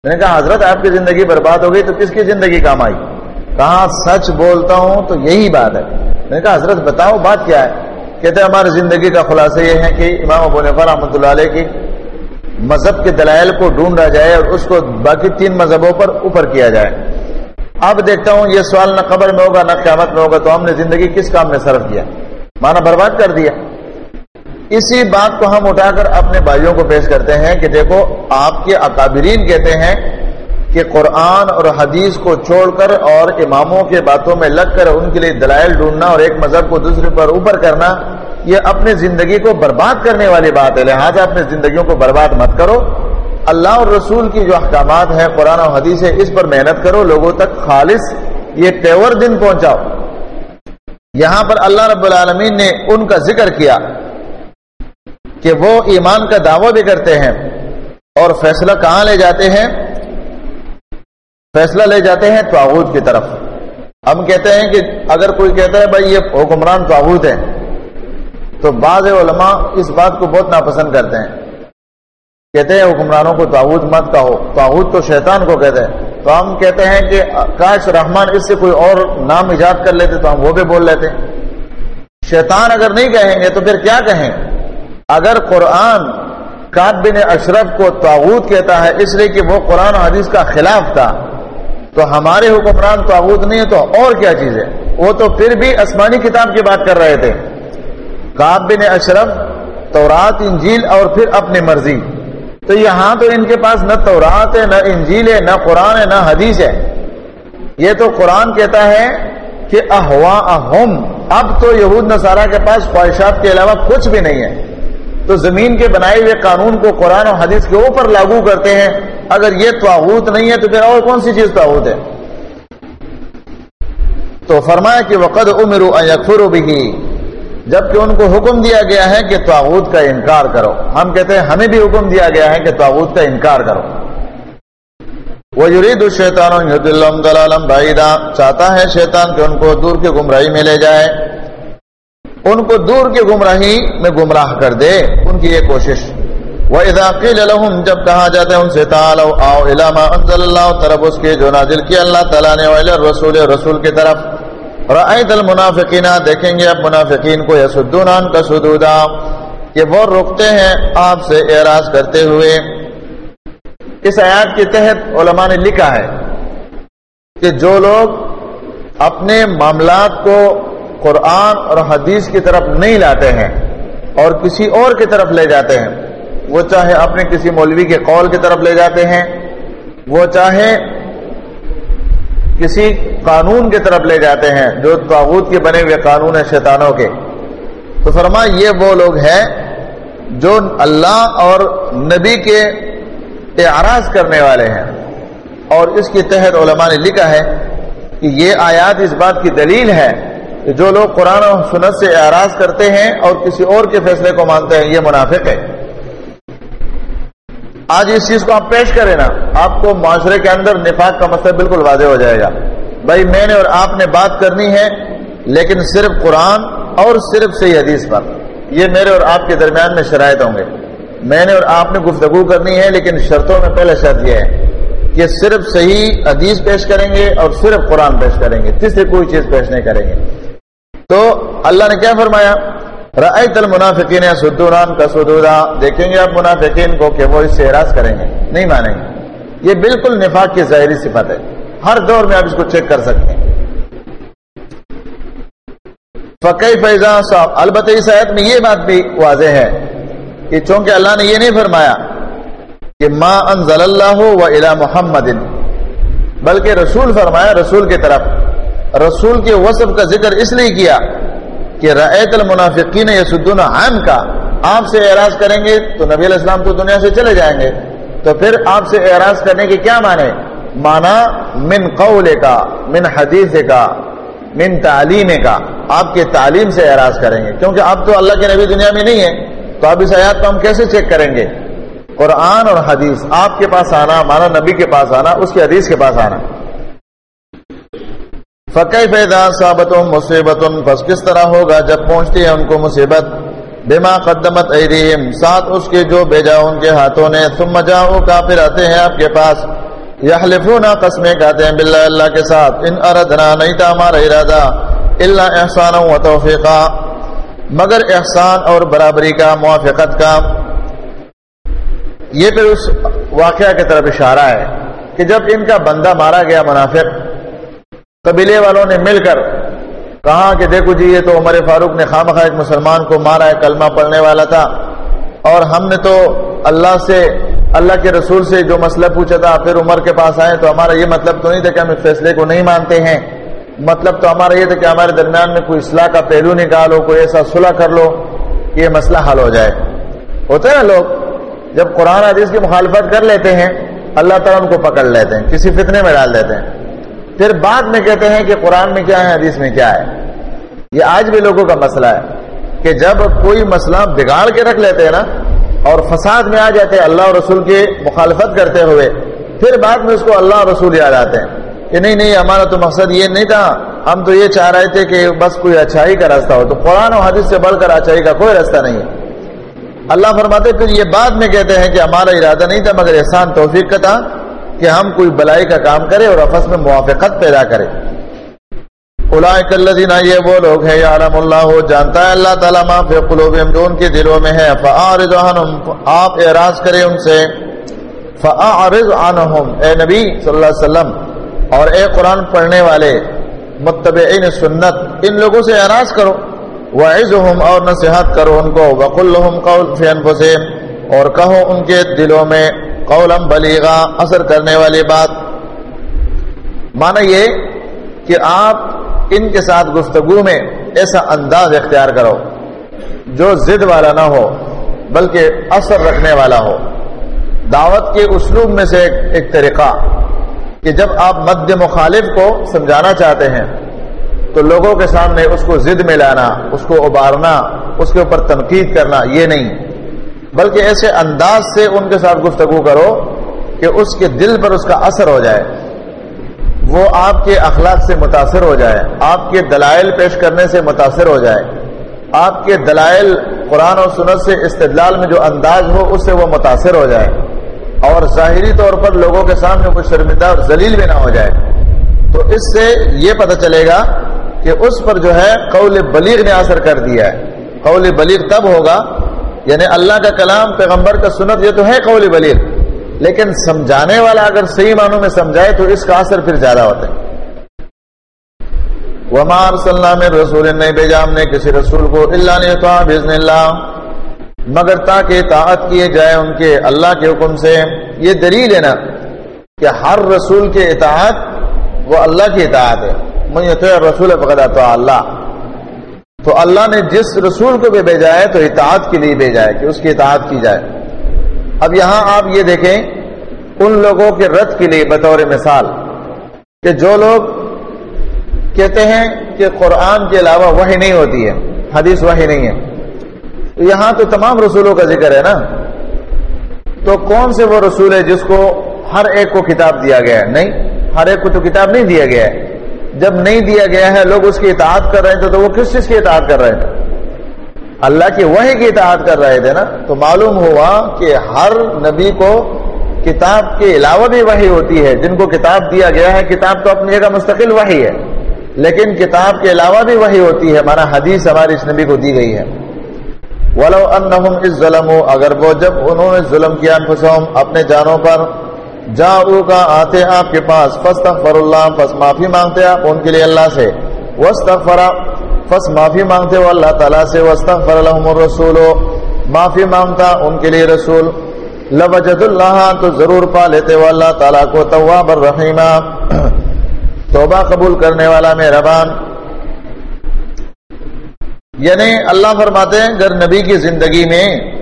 میں نے کہا، حضرت، آپ کی زندگی برباد ہو گئی تو کس کی زندگی کام آئی؟ کہاں سچ بولتا ہوں تو یہی بات ہے۔ میں نے کہا، حضرت، بتاؤ، بات کیا ہے؟ کہتے ہیں، ہماری زندگی کا خلاصہ یہ ہے کہ امام ابو نفا رحمۃ اللہ علیہ کی مذہب کے دلائل کو ڈھونڈا جائے اور اس کو باقی تین مذہبوں پر اوپر کیا جائے۔ اب دیکھتا ہوں یہ سوال نہ قبر میں ہوگا نہ قیامت میں ہوگا تو ہم نے زندگی کس کام میں صرف کیا؟ مانا برباد کر دیا۔ اسی بات کو ہم اٹھا کر اپنے بھائیوں کو پیش کرتے ہیں کہ دیکھو آپ کے اکابرین کہتے ہیں کہ قرآن اور حدیث کو چھوڑ کر اور اماموں کے باتوں میں لگ کر ان کے لیے دلائل ڈھونڈنا اور ایک مذہب کو دوسرے پر اوپر کرنا، یہ اپنے زندگی کو برباد کرنے والی بات ہے۔ لہٰذا اپنے زندگیوں کو برباد مت کرو۔ اللہ اور رسول کی جو احکامات ہیں، قرآن و حدیث ہے اس پر محنت کرو۔ لوگوں تک خالص یہ پیور دن پہنچاؤ۔ یہاں پر اللہ رب العالمین نے ان کا ذکر کیا کہ وہ ایمان کا دعوی بھی کرتے ہیں اور فیصلہ کہاں لے جاتے ہیں؟ فیصلہ لے جاتے ہیں تعود کی طرف۔ ہم کہتے ہیں کہ اگر کوئی کہتا ہے بھائی یہ حکمران تعود ہے تو بعض علماء اس بات کو بہت ناپسند کرتے ہیں۔ کہتے ہیں حکمرانوں کو تعود مت کہو تعود تو شیطان کو کہتے ہیں۔ تو ہم کہتے ہیں کہ کاش رحمان اس سے کوئی اور نام ایجاد کر لیتے تو ہم وہ بھی بول لیتے۔ شیطان اگر نہیں کہیں گے تو پھر کیا کہیں؟ اگر قرآن کاب بن اشرف کو تعود کہتا ہے، اس لیے کہ وہ قرآن حدیث کا خلاف تھا۔ تو ہمارے حکمران تعبت نہیں ہے تو اور کیا چیز ہے؟ وہ تو پھر بھی آسمانی کتاب کی بات کر رہے تھے۔ کاب بن اشرف، تورات، انجیل اور پھر اپنی مرضی۔ تو یہاں تو ان کے پاس نہ تورات ہے، نہ انجیل ہے، نہ قرآن ہے، نہ حدیث ہے۔ یہ تو قرآن کہتا ہے کہ احوا اہم اب تو یہود نصارہ کے پاس خواہشات کے علاوہ کچھ بھی نہیں ہے۔ تو زمین کے بنائے ہوئے قانون کو قرآن و حدیث کے اوپر لاگو کرتے ہیں۔ اگر یہ توحوت نہیں ہے تو پھر اور کون سی چیز توحوت ہے؟ تو فرمایا کہ وقد عمر یکفر بھی جبکہ ان کو حکم دیا گیا ہے کہ توحود کا انکار کرو۔ ہم کہتے ہیں ہمیں بھی حکم دیا گیا ہے کہ توحود کا انکار کرو۔ وہ یرید الشیطان دلالم چاہتا ہے شیطان کہ ان کو دور کے گمراہی میں لے جائے۔ ان کو دور کی گمراہی میں گمراہ کر دے، ان کی یہ کوشش۔ وہ قِيلَ لَهُمْ، جب کہا جاتا ہے ان سے، تعالوا، آؤ إِلَى مَا أَنزَلَ طرف اس کے جو نازل کیا، اللہ تعالیٰ نے، وَإِلَى الرَّسُولِ، رسول کی طرف۔ رَأَيْتَ الْمُنَافِقِينَ، دیکھیں گے اب منافقین کو يَسُدُّونَ عَنْكَ سُدُودًا۔ کہ وہ رکتے ہیں آپ سے اعراض کرتے ہوئے۔ اس آیات کے تحت علماء نے لکھا ہے کہ جو لوگ اپنے معاملات کو قرآن اور حدیث کی طرف نہیں لاتے ہیں اور کسی اور کی طرف لے جاتے ہیں۔ وہ چاہے اپنے کسی مولوی کے قول کی طرف لے جاتے ہیں، وہ چاہے کسی قانون کی طرف لے جاتے ہیں، جو تعبت کے بنے ہوئے قانون ہیں شیطانوں کے۔ تو فرما، یہ وہ لوگ ہیں جو اللہ اور نبی کے اعراض کرنے والے ہیں۔ اور اس کے تحت علماء نے لکھا ہے کہ یہ آیات اس بات کی دلیل ہے کہ جو لوگ قرآن و سنت سے اعراض کرتے ہیں اور کسی اور کے فیصلے کو مانتے ہیں، یہ منافق ہے آج اس چیز کو آپ پیش کریں نا، آپ کو معاشرے کے اندر نفاق کا مسئلہ بالکل واضح ہو جائے گا۔ بھائی، میں نے اور آپ نے بات کرنی ہے، لیکن صرف قرآن اور صرف صحیح حدیث پر۔ یہ میرے اور آپ کے درمیان میں شرائط ہوں گے۔ میں نے اور آپ نے گفتگو کرنی ہے، لیکن شرطوں میں پہلے شرط یہ ہے کہ صرف صحیح حدیث پیش کریں گے اور صرف قرآن پیش کریں گے۔ تیسری کوئی چیز پیش نہیں کریں گے۔ تو اللہ نے کیا فرمایا؟ رأیت المنافقین سدوران کا سدورا دیکھیں گے آپ منافقین کو کہ وہ اس سے اعراض کریں گے۔ نہیں مانیں گے۔ یہ بالکل نفاق کی ظاہری صفت ہے۔ ہر دور میں آپ اس کو چیک کر سکتے ہیں۔ فقی فیضا صاحب البتہ اس آیت میں یہ بات بھی واضح ہے کہ چونکہ اللہ نے یہ نہیں فرمایا کہ ما انزل اللہ و الا محمد، بلکہ رسول فرمایا رسول کی طرف۔ رسول کے وصف کا ذکر اس لیے کیا کہ رعیت المنافقین یسدون عام کا، آپ سے اعراض کریں گے تو نبی علیہ السلام تو دنیا سے چلے جائیں گے۔ تو پھر آپ سے اعراض کرنے کے کیا معنی؟ مانا من قول کا، من حدیث کا، من تعلیم کا۔ آپ کے تعلیم سے اعراض کریں گے۔ کیونکہ اب تو اللہ کے نبی دنیا میں نہیں ہے تو اب اس آیات کو ہم کیسے چیک کریں گے؟ قرآن اور حدیث، آپ کے پاس آنا مانا نبی کے پاس آنا، اس کے حدیث کے پاس آنا۔ فقی فیضا صابت مصیبت بس کس طرح ہوگا جب پہنچتی ہے ان کو مصیبت؟ بما قدمت ایریم ساتھ اس کے جو بھیجا ان کے ہاتھوں نے۔ ثم جاؤ کافر آتے ہیں آپ کے پاس۔ یحلفون قسمیں کہتے ہیں باللہ اللہ کے ساتھ۔ ان اردنا نہیں تھا ہمارا ارادہ اللہ احسان و توفیقہ مگر احسان اور برابری کا، موافقت کا۔ یہ پھر اس واقعہ کی طرف اشارہ ہے کہ جب ان کا بندہ مارا گیا منافق قبیلے والوں نے مل کر کہا کہ دیکھو جی یہ تو عمر فاروق نے خام ایک مسلمان کو مارا ہے کلمہ پڑھنے والا تھا۔ اور ہم نے تو اللہ سے، اللہ کے رسول سے جو مسئلہ پوچھا تھا پھر عمر کے پاس آئے تو ہمارا یہ مطلب تو نہیں تھا کہ ہم اس فیصلے کو نہیں مانتے ہیں۔ مطلب تو ہمارا یہ تھا کہ ہمارے درمیان میں کوئی اصلاح کا پہلو نکالو، کوئی ایسا صلح کر لو کہ یہ مسئلہ حل ہو جائے۔ ہوتا ہے نا لوگ، جب قرآن حدیث کی مخالفت کر لیتے ہیں، اللہ تعالیٰ ان کو پکڑ لیتے ہیں، کسی فتنے میں ڈال دیتے ہیں۔ پھر بعد میں کہتے ہیں کہ قرآن میں کیا ہے، حدیث میں کیا ہے؟ یہ آج بھی لوگوں کا مسئلہ ہے کہ جب کوئی مسئلہ بگاڑ کے رکھ لیتے ہیں نا اور فساد میں آ جاتے ہیں، اللہ اور رسول کی مخالفت کرتے ہوئے، پھر بعد میں اس کو اللہ اور رسول یاد آتے ہیں کہ نہیں نہیں ہمارا تو مقصد یہ نہیں تھا۔ ہم تو یہ چاہ رہے تھے کہ بس کوئی اچھائی کا راستہ ہو۔ تو قرآن و حدیث سے بڑھ کر اچھائی کا کوئی راستہ نہیں ہے۔ اللہ فرماتے پھر یہ بعد میں کہتے ہیں کہ ہمارا ارادہ نہیں تھا، مگر احسان توفیق کا تھا۔ کہ ہم کوئی بلائی کا کام کرے اور آپس میں موافقت پیدا کرے الدین یہ وہ لوگ ہیں یارم اللہ، جانتا ہے اللہ تعالیٰ معاف قلوبہم، جو ان کے دلوں میں ہے فعارض عنہم، آپ اعراض کریں ان سے۔ فعارض عنہم، اے نبی صلی اللہ علیہ وسلم، اور اے قرآن پڑھنے والے، متبعین سنت، ان لوگوں سے اعراض کرو۔ وعظہم، اور نصیحت کرو ان کو۔ وقل لهم قول فی انفسہم، اور کہو ان کے دلوں میں قولم بلیغا اثر کرنے والی بات۔ مانا یہ کہ آپ ان کے ساتھ گفتگو میں ایسا انداز اختیار کرو جو زد والا نہ ہو بلکہ اثر رکھنے والا ہو۔ دعوت کے اسلوب میں سے ایک, ایک طریقہ کہ جب آپ مد مخالف کو سمجھانا چاہتے ہیں تو لوگوں کے سامنے اس کو زد میں لانا اس کو ابارنا اس کے اوپر تنقید کرنا یہ نہیں۔ بلکہ ایسے انداز سے ان کے ساتھ گفتگو کرو کہ اس کے دل پر اس کا اثر ہو جائے۔ وہ آپ کے اخلاق سے متاثر ہو جائے، آپ کے دلائل پیش کرنے سے متاثر ہو جائے۔ آپ کے دلائل قرآن و سنت سے استدلال میں جو انداز ہو، اس سے وہ متاثر ہو جائے۔ اور ظاہری طور پر لوگوں کے سامنے کچھ شرمندہ اور ذلیل بھی نہ ہو جائے۔ تو اس سے یہ پتہ چلے گا کہ اس پر جو ہے قول بلیغ نے اثر کر دیا ہے۔ قول بلیغ تب ہوگا یعنی اللہ کا کلام، پیغمبر کا سنت، یہ تو ہے قول بلیغ۔ لیکن سمجھانے والا اگر صحیح معنوں میں سمجھائے تو اس کا اثر پھر زیادہ ہوتا ہے۔ ومار صلی رسول، نہیں بھیجا ہم نے کسی رسول کو اللہ نے تو بزن اللہ مگر تاکہ اطاعت کیے جائے ان کے اللہ کے حکم سے۔ یہ دلیل ہے نا کہ ہر رسول کے اطاعت، وہ اللہ کی اطاعت ہے۔ میں رسول فقط اللہ تو اللہ نے جس رسول کو بھی بھیجا ہے تو اطاعت کے لیے بھیجا ہے کہ اس کی اطاعت کی جائے۔ اب یہاں آپ یہ دیکھیں ان لوگوں کے رد کے لیے بطور مثال کہ جو لوگ کہتے ہیں کہ قرآن کے علاوہ وہی نہیں ہوتی ہے، حدیث وہی نہیں ہے۔ یہاں تو تمام رسولوں کا ذکر ہے نا۔ تو کون سے وہ رسول ہے جس کو ہر ایک کو کتاب دیا گیا ہے؟ نہیں، ہر ایک کو تو کتاب نہیں دیا گیا ہے۔ جب نہیں دیا گیا ہے، لوگ اس کی اطاعت کر رہے تھے، تو وہ کس چیز کی اطاعت کر رہے تھے؟ اللہ کی وحی کی اطاعت کر رہے تھے نا؟ تو معلوم ہوا کہ ہر نبی کو کتاب کے علاوہ بھی وحی ہوتی ہے۔ جن کو کتاب دیا گیا ہے، کتاب تو اپنی جگہ مستقل وحی ہے، لیکن کتاب کے علاوہ بھی وہی ہوتی ہے۔ ہمارا حدیث ہماری اس نبی کو دی گئی ہے۔ ولو انہم اس ظلم اگر وہ جب انہوں نے ظلم کیا، انفسہم، اپنے جانوں پر جاؤ کا آتے آپ کے پاس فستغفر اللہ، پس معافی مانگتے آپ ان کے لیے اللہ سے۔ وستغفر پس معافی مانگتے ہو اللہ تعالیٰ سے۔ وستغفر لهم الرسول، معافی مانگتا ان کے لیے رسول۔ لوجد اللہ، تو ضرور پا لیتے ہو اللہ تعالیٰ کو۔ تواب الرحیمہ توبہ قبول کرنے والا مہربان۔ یعنی اللہ فرماتے ہیں، اگر نبی کی زندگی میں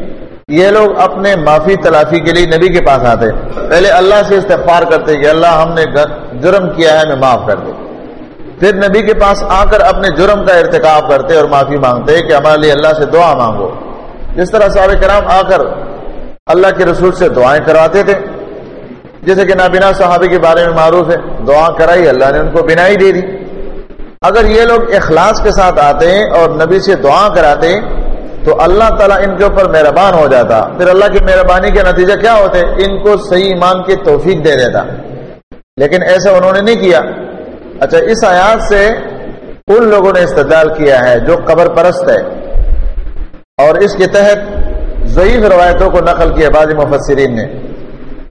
یہ لوگ اپنے معافی تلافی کے لیے نبی کے پاس آتے پہلے اللہ سے استغفار کرتے کہ اللہ ہم نے جرم کیا ہے، ہمیں معاف کر دے۔ پھر نبی کے پاس آ کر اپنے جرم کا ارتکاب کرتے اور معافی مانگتے کہ ہمارے لیے اللہ سے دعا مانگو۔ جس طرح صحابہ کرام آ کر اللہ کے رسول سے دعائیں کرواتے تھے۔ جیسے کہ نابینا صحابی کے بارے میں معروف ہے، دعا کرائی، اللہ نے ان کو بنائی دے دی۔ اگر یہ لوگ اخلاص کے ساتھ آتے اور نبی سے دعا کراتے تو اللہ تعالیٰ ان کے اوپر مہربان ہو جاتا۔ پھر اللہ کی مہربانی کے نتیجہ کیا ہوتے؟ ان کو صحیح ایمان کی توفیق دے دیتا۔ لیکن ایسا انہوں نے نہیں کیا۔ اچھا اس آیات سے ان لوگوں نے استدلال کیا ہے جو قبر پرست ہے۔ اور اس کے تحت ضعیف روایتوں کو نقل کیا بعض مفسرین نے۔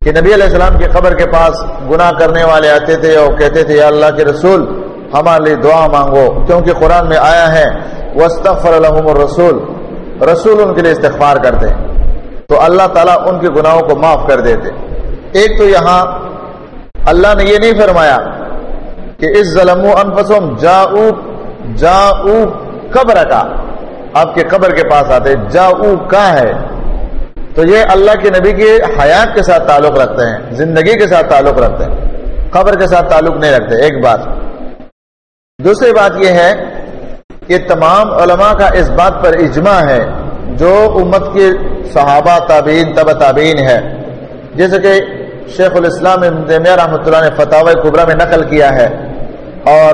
کہ نبی علیہ السلام کی قبر کے پاس گناہ کرنے والے آتے تھے اور کہتے تھے، یا اللہ کے رسول، ہمارے لیے دعا مانگو۔ کیونکہ قرآن میں آیا ہے وسطر الحم الرسول رسول ان کے لیے استغفار کرتے تو اللہ تعالیٰ ان کے گناہوں کو معاف کر دیتے ایک تو یہاں اللہ نے یہ نہیں فرمایا کہ اس ظلم انفسم جا جا قبر کا۔ آپ کے قبر کے پاس آتے جا کا ہے۔ تو یہ اللہ کے نبی کی حیات کے ساتھ تعلق رکھتے ہیں، زندگی کے ساتھ تعلق رکھتے ہیں۔ خبر کے ساتھ تعلق نہیں رکھتے، ایک بات۔ دوسری بات یہ ہے کہ تمام علماء کا اس بات پر اجماع ہے، جو امت کے صحابہ، تابعین تب تابعین ہے۔ جیسے کہ شیخ الاسلام رحمۃ اللہ نے فتح قبرا میں نقل کیا ہے، اور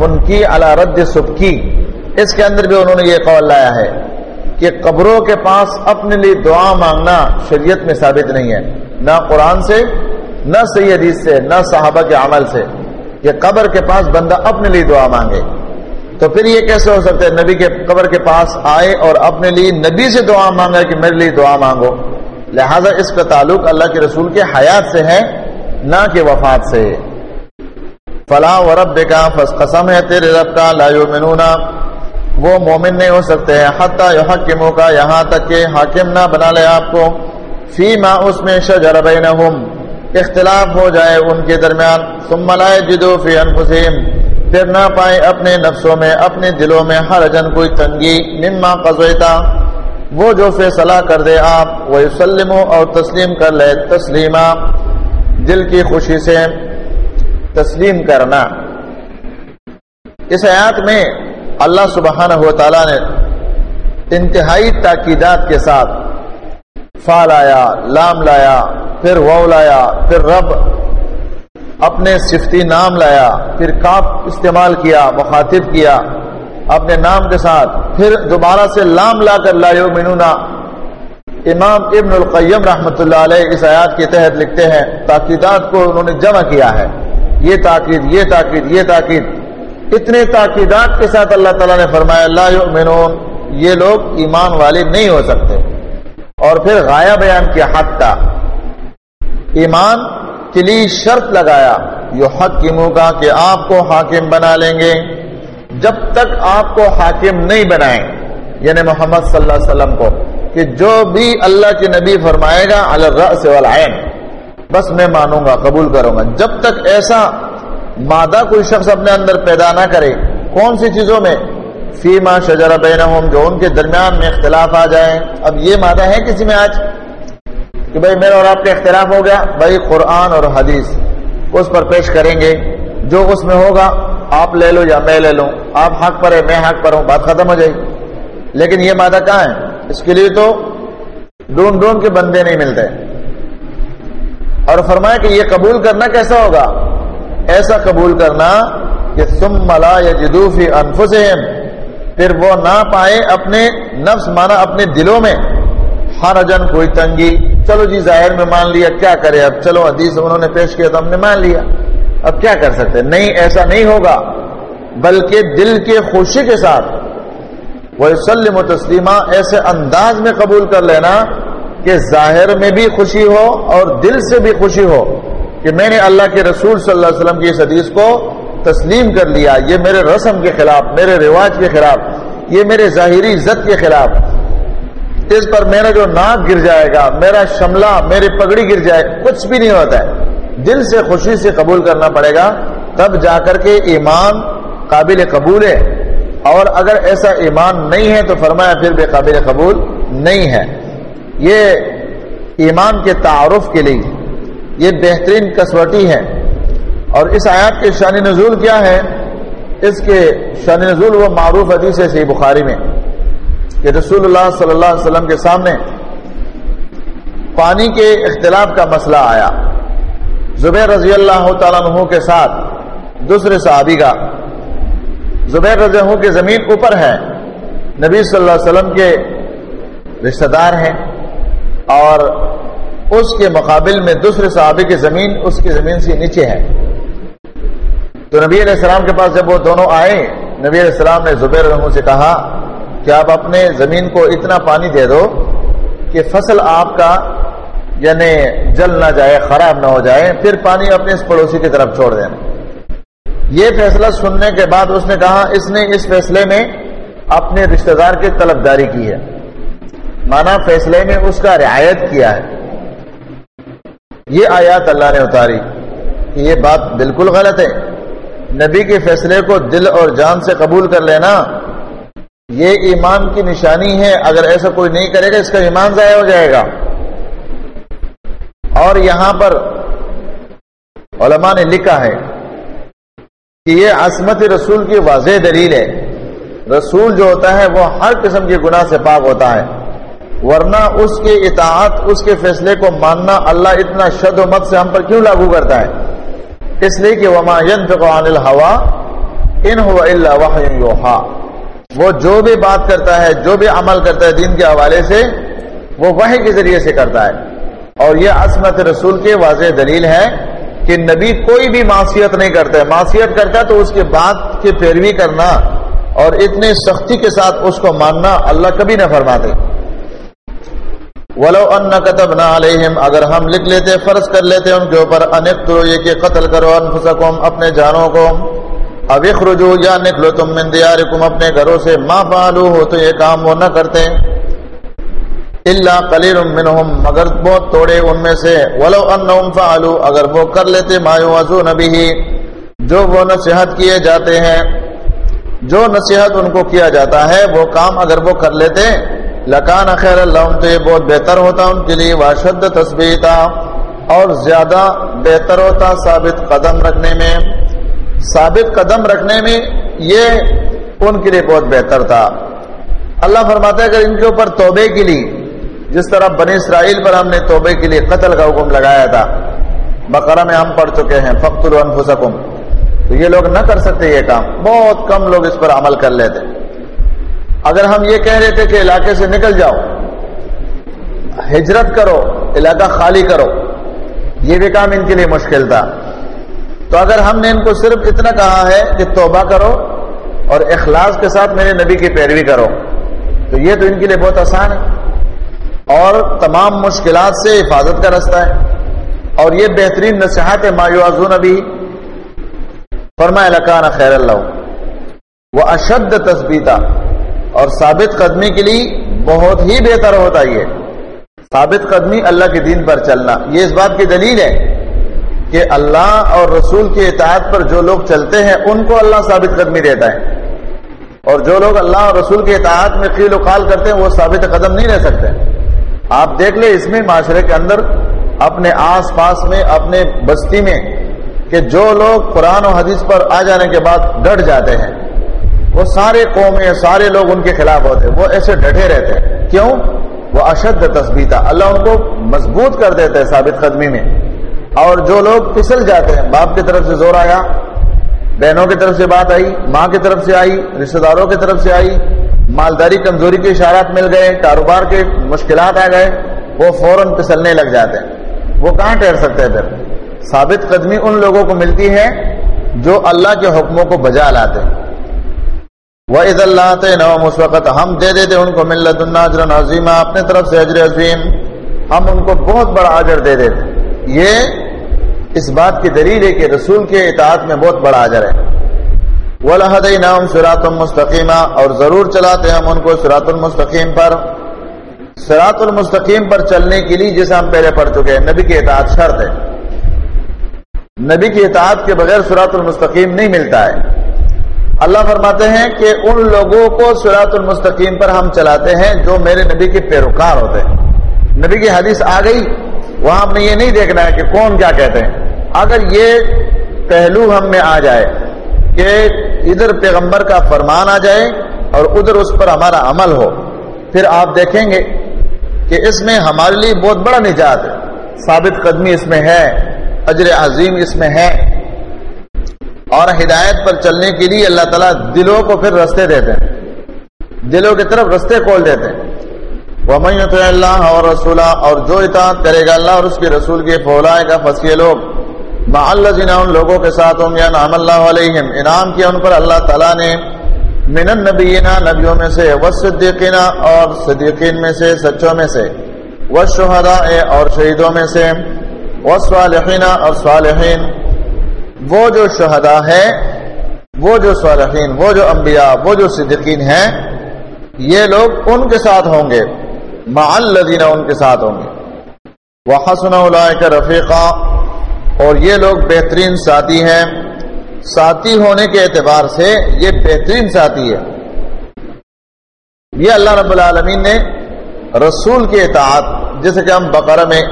منکی علی رد سبکی، اس کے اندر بھی انہوں نے یہ قول لایا ہے کہ قبروں کے پاس اپنے لیے دعا مانگنا شریعت میں ثابت نہیں ہے۔ نہ قرآن سے، نہ صحیح حدیث سے، نہ صحابہ کے عمل سے کہ قبر کے پاس بندہ اپنے لیے دعا مانگے۔ تو پھر یہ کیسے ہو سکتا ہے؟ نبی کے قبر کے پاس آئے اور اپنے لیے نبی سے دعا مانگا کہ میرے لیے دعا مانگو۔ لہذا اس کا تعلق اللہ کے رسول کے حیات سے ہے، نہ کہ وفات سے۔ فلاں و رب کا قسم ہے تیرے رب کا، لا یؤمنون۔ وہ مومن نہیں ہو سکتے ہیں، حتیٰ یحکموں کا یہاں تک کہ حاکم نہ بنا لے آپ کو۔ فی ما اس میں شجر بینہم، اختلاف ہو جائے ان کے درمیان۔ ثم لا یجدو فی انفسہم۔ پھر نہ پائے اپنے نفسوں میں، اپنے دلوں میں ہر جن کوئی تنگی، مما قضیتا۔ وہ جو فیصلہ کر دے آپ، وہ یسلمو اور تسلیم کر لے تسلیمہ دل کی خوشی سے تسلیم کرنا۔ اس آیات میں اللہ سبحانہ و تعالیٰ نے انتہائی تاکیدات کے ساتھ فا لایا لام لایا، پھر وہ لایا، پھر رب اپنے صفتی نام لایا، پھر کاپ استعمال کیا، مخاطب کیا، اپنے نام کے ساتھ، پھر دوبارہ سے لام لا کر لا منونا امام ابن القیم رحمۃ اللہ علیہ اس آیات کے تحت لکھتے ہیں، تاکیدات کو انہوں نے جمع کیا ہے۔ یہ تاکید یہ تاکید یہ تاکید۔ اتنے تاکیدات کے ساتھ اللہ تعالیٰ نے فرمایا اللہ یؤمنون، یہ لوگ ایمان والے نہیں ہو سکتے۔ اور پھر غایا بیان کیا حق کا ایمان کے لیے شرط لگایا یہ حق کا کہ آپ کو حاکم بنا لیں گے۔ جب تک آپ کو حاکم نہیں بنائیں یعنی محمد صلی اللہ علیہ وسلم کو، کہ جو بھی اللہ کے نبی فرمائے گا الرأس والعین۔ بس میں مانوں گا، قبول کروں گا۔ جب تک ایسا مادہ کوئی شخص اپنے اندر پیدا نہ کرے، کون سی چیزوں میں؟ فیما شجر بینہم، جو ان کے درمیان میں اختلاف آ جائے۔ اب یہ مادہ ہے کسی میں آج؟ کہ بھائی میرا اور آپ کا اختلاف ہو گیا، بھائی قرآن اور حدیث اس پر پیش کریں گے۔ جو اس میں ہوگا، آپ لے لو یا میں لے لوں۔ آپ حق پر ہے میں حق پر ہوں، بات ختم ہو جائے گی۔ لیکن یہ مادہ کہاں ہے؟ اس کے لیے تو ڈھونڈ ڈھونڈ کے بندے نہیں ملتے۔ اور فرمایا کہ یہ قبول کرنا کیسا ہوگا؟ ایسا قبول کرنا کہ تم ملا یا جدوفی انفسہم، پھر وہ نہ پائے اپنے نفس مانا اپنے دلوں میں۔ ہر کوئی تنگی۔ چلو جی ظاہر میں مان لیا، کیا کرے؟ اب چلو، حدیث انہوں نے پیش کیا تو ہم نے مان لیا۔ اب کیا کر سکتے؟ نہیں، ایسا نہیں ہوگا۔ بلکہ دل کے خوشی کے ساتھ۔ وہ سلم و تسلیمہ ایسے انداز میں قبول کر لینا کہ ظاہر میں بھی خوشی ہو اور دل سے بھی خوشی ہو کہ میں نے اللہ کے رسول صلی اللہ علیہ وسلم کی اس حدیث کو تسلیم کر لیا۔ یہ میرے رسم کے خلاف، میرے رواج کے خلاف، یہ میرے ظاہری عزت کے خلاف۔ اس پر میرا جو ناک گر جائے گا، میرا شملہ، میری پگڑی گر جائے، کچھ بھی نہیں ہوتا ہے۔ دل سے خوشی سے قبول کرنا پڑے گا۔ تب جا کر کے ایمان قابل قبول ہے۔ اور اگر ایسا ایمان نہیں ہے تو فرمایا پھر بھی قابل قبول نہیں ہے۔ یہ ایمان کے تعارف کے لیے یہ بہترین کسوٹی ہے۔ اور اس آیات کے شان نزول کیا ہے؟ اس کے شان نزول وہ معروف حدیث ہے سی بخاری میں۔ کہ رسول اللہ صلی اللہ علیہ وسلم کے سامنے پانی کے اختلاف کا مسئلہ آیا۔ زبیر رضی اللہ تعالیٰ عنہ کے ساتھ دوسرے صحابی کا۔ زبیر رضی اللہ کی زمین اوپر ہے۔ نبی صلی اللہ علیہ وسلم کے رشتہ دار ہیں۔ اور اس کے مقابل میں دوسرے صحابی کی زمین اس کی زمین سے نیچے ہے۔ تو نبی علیہ السلام کے پاس جب وہ دونوں آئے، نبی علیہ السلام نے زبیر رحم سے کہا کہ آپ اپنے زمین کو اتنا پانی دے دو کہ فصل آپ کا یعنی جل نہ جائے، خراب نہ ہو جائے، پھر پانی اپنے اس پڑوسی کی طرف چھوڑ دینا۔ یہ فیصلہ سننے کے بعد اس نے کہا، اس نے اس فیصلے میں اپنے رشتہ دار کی طلبداری کی ہے۔ مانا فیصلے میں اس کا رعایت کیا ہے۔ یہ آیات اللہ نے اتاری کہ یہ بات بالکل غلط ہے۔ نبی کے فیصلے کو دل اور جان سے قبول کر لینا یہ ایمان کی نشانی ہے، اگر ایسا کوئی نہیں کرے گا، اس کا ایمان ضائع ہو جائے گا۔ اور یہاں پر علماء نے لکھا ہے کہ یہ عصمت رسول کی واضح دلیل ہے۔ رسول جو ہوتا ہے، وہ ہر قسم کے گناہ سے پاک ہوتا ہے۔ ورنہ اس کے اطاعت، اس کے فیصلے کو ماننا اللہ اتنا شد و مت سے ہم پر کیوں لاگو کرتا ہے؟ اس لیے کہ وما عن الحوا ان یوحا وہ جو بھی بات کرتا ہے، جو بھی عمل کرتا ہے دین کے حوالے سے، وہ وحی کے ذریعے سے کرتا ہے۔ اور یہ عصمت رسول کے واضح دلیل ہے کہ نبی کوئی بھی معصیت نہیں کرتا ہے۔ معصیت کرتا تو اس کے بعد کی پیروی کرنا اور اتنے سختی کے ساتھ اس کو ماننا اللہ کبھی نہ فرماتے۔ ولو ان کتب نہ علیہم اگر ہم لکھ لیتے، فرض کر لیتے ان کے اوپر انک یہ کہ قتل کرو انفسکم، اپنے جانوں کو۔ اب اخرجو یا نکلو تم من دیارکم اپنے گھروں سے ما فعلو ہو تو یہ کام وہ نہ کرتے۔ اللہ قلیل منہم، مگر بہت توڑے ان میں سے۔ ولو انہم فعلو، اگر وہ کر لیتے، ما یوازون بھی جو وہ نصیحت کیے جاتے ہیں، جو نصیحت ان کو کیا جاتا ہے، وہ کام اگر وہ کر لیتے، لکان خیر اللہ تو یہ بہت بہتر ہوتا ان کے لیے، واشد تصویرتا اور زیادہ بہتر ہوتا ثابت قدم رکھنے میں۔ ثابت قدم رکھنے میں یہ ان کے لیے بہت بہتر تھا۔ اللہ فرماتا ہے کہ ان کے اوپر توبے کے لیے، جس طرح بنی اسرائیل پر ہم نے توبے کے لیے قتل کا حکم لگایا تھا، بقرہ میں ہم پڑھ چکے ہیں فخت الفسکم تو یہ لوگ نہ کر سکتے یہ کام، بہت کم لوگ اس پر عمل کر لیتے۔ اگر ہم یہ کہہ رہے تھے کہ علاقے سے نکل جاؤ، ہجرت کرو، علاقہ خالی کرو، یہ بھی کام ان کے لیے مشکل تھا۔ تو اگر ہم نے ان کو صرف اتنا کہا ہے کہ توبہ کرو اور اخلاص کے ساتھ میرے نبی کی پیروی کرو، تو یہ تو ان کے لیے بہت آسان ہے۔ اور تمام مشکلات سے حفاظت کا رستہ ہے۔ اور یہ بہترین نصیحت ہے مایوازون ابھی فرما لکان خیر اللہ۔ وہ اشد تصبیتا اور ثابت قدمی کے لیے بہت ہی بہتر ہوتا یہ۔ ثابت قدمی اللہ کے دین پر چلنا۔ یہ اس بات کی دلیل ہے کہ اللہ اور رسول کے اطاعت پر جو لوگ چلتے ہیں، ان کو اللہ ثابت قدمی دیتا ہے۔ اور جو لوگ اللہ اور رسول کے اطاعت میں قیل و قال کرتے ہیں، وہ ثابت قدم نہیں رہ سکتے۔ آپ دیکھ لیں اس میں معاشرے کے اندر، اپنے آس پاس میں، اپنے بستی میں، کہ جو لوگ قرآن و حدیث پر آ جانے کے بعد ڈٹ جاتے ہیں، وہ سارے قومیں سارے لوگ ان کے خلاف ہوتے ہیں۔ وہ ایسے ڈٹے رہتے ہیں۔ کیوں؟ وہ اشد تصبیتا اللہ ان کو مضبوط کر دیتے ہیں ثابت قدمی میں۔ اور جو لوگ پھسل جاتے ہیں، باپ کی طرف سے زور آیا، بہنوں کی طرف سے بات آئی، ماں کی طرف سے آئی رشتے داروں کی طرف سے آئی، مالداری، کمزوری کے اشارات مل گئے، کاروبار کے مشکلات آ گئے، وہ فوراً پسلنے لگ جاتے ہیں۔ وہ کہاں ٹھہر سکتے ہیں پھر؟ ثابت قدمی ان لوگوں کو ملتی ہے جو اللہ کے حکموں کو بجا لاتے وہ عید اللہ نوم اس وقت ہم دے دیتے ان کو ملت الناجر عظیم اپنے طرف سے اجر عظیم۔ ہم ان کو بہت بڑا اجر دے دیتے یہ اس بات کی دلیل ہے کہ رسول کے اطاعت میں بہت بڑا اجر ہے۔ نام سرات المستقیمہ اور ضرور چلاتے ہم ان کو سرات المستقیم پر۔ سرات المستقیم پر چلنے کے لیے جسے ہم پہلے پڑھ چکے ہیں، نبی کی اطاعت شرط ہے۔ نبی کی اطاعت کے بغیر سرات المستقیم نہیں ملتا ہے۔ اللہ فرماتے ہیں کہ ان لوگوں کو سرات المستقیم پر ہم چلاتے ہیں جو میرے نبی کے پیروکار ہوتے ہیں۔ نبی کی حدیث آ گئی۔ وہاں ہم نے یہ نہیں دیکھنا ہے کہ کون کیا کہتے ہیں۔ اگر یہ پہلو ہم میں آ جائے کہ ادھر پیغمبر کا فرمان آ جائے اور ادھر اس پر ہمارا عمل ہو، پھر آپ دیکھیں گے کہ اس میں ہمارے لیے بہت بڑا نجات ہے۔ ثابت قدمی اس میں ہے، اجر عظیم اس میں ہے۔ اور ہدایت پر چلنے کے لیے اللہ تعالیٰ دلوں کو پھر رستے دیتے ہیں۔ دلوں کی طرف رستے کھول دیتے ہیں۔ اللہ اور رسولہ اور جو اطاعت کرے گا اللہ اور اس کے رسول کے فولائے کا فصیح لوگ۔ اللہ ان لوگوں کے ساتھ ہوں یا نام اللہ علیہم۔ انعام کیا ان پر اللہ تعالیٰ نے۔ من النبینا نبیوں میں سے و صدیقین اور صدیقین میں سے، سچوں میں سے۔ و اور شہیدوں میں سے۔ و صالحین اور صالحین۔ وہ جو شہداء ہے وہ جو صالحین، وہ جو انبیاء، وہ جو صدیقین ہیں، یہ لوگ ان کے ساتھ ہوں گے۔ مع الذین ان کے ساتھ ہوں گے۔ وحسن اولئک رفیقا۔ اور یہ لوگ بہترین ساتھی ہیں۔ ساتھی ہونے کے اعتبار سے یہ بہترین ساتھی ہے۔ یہ اللہ رب العالمین نے رسول کے اطاعت، جیسے کہ ہم بقرہ میں،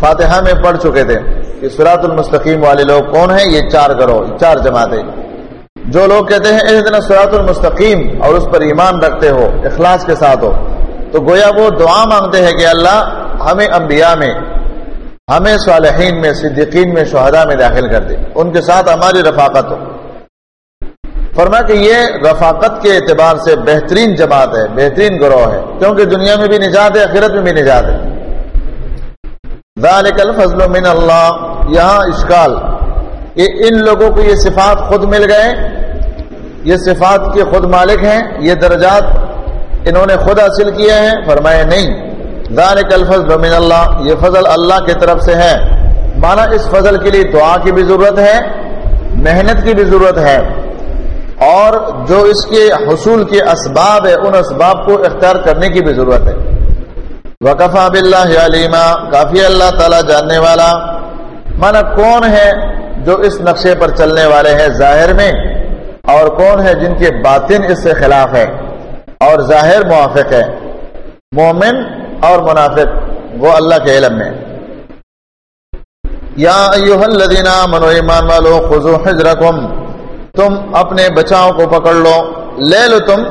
فاتحہ میں پڑھ چکے تھے کہ سرات المستقیم والے لوگ کون ہیں؟ یہ چار گروہ، چار جماعتیں۔ جو لوگ کہتے ہیں دن سرات المستقیم اور اس پر ایمان رکھتے ہو، اخلاص کے ساتھ ہو تو گویا وہ دعا مانگتے ہیں کہ اللہ ہمیں انبیاء میں، ہمیں صالحین میں، صدیقین میں، شہداء میں داخل کر دے۔ ان کے ساتھ ہماری رفاقت ہو۔ فرما کہ یہ رفاقت کے اعتبار سے بہترین جماعت ہے، بہترین گروہ ہے۔ کیونکہ دنیا میں بھی نجات ہے، آخرت میں بھی نجات ہے۔ ذالک الفضل من اللہ۔ یہاں اشکال، کہ ان لوگوں کو یہ صفات خود مل گئے، یہ صفات کے خود مالک ہیں، یہ درجات انہوں نے خود حاصل کیا ہے فرمائے نہیں۔ ذالک الفضل من اللہ، یہ فضل اللہ کی طرف سے ہے۔ مانا اس فضل کے لیے دعا کی بھی ضرورت ہے، محنت کی بھی ضرورت ہے۔ اور جو اس کے حصول کے اسباب ہے ان اسباب کو اختیار کرنے کی بھی ضرورت ہے۔ وقفا بلّہ علیما کافی اللہ تعالی جاننے والا۔ مانا کون ہے جو اس نقشے پر چلنے والے ہیں ظاہر میں، اور کون ہے جن کے باطن اس سے خلاف ہے؟ اور ظاہر موافق ہے۔ مومن اور منافق، وہ اللہ کے علم میں۔ یا الذین آمنوا، ایمان والو، خذو حجرکم تم اپنے بچاؤ کو پکڑ لو، لے لو تم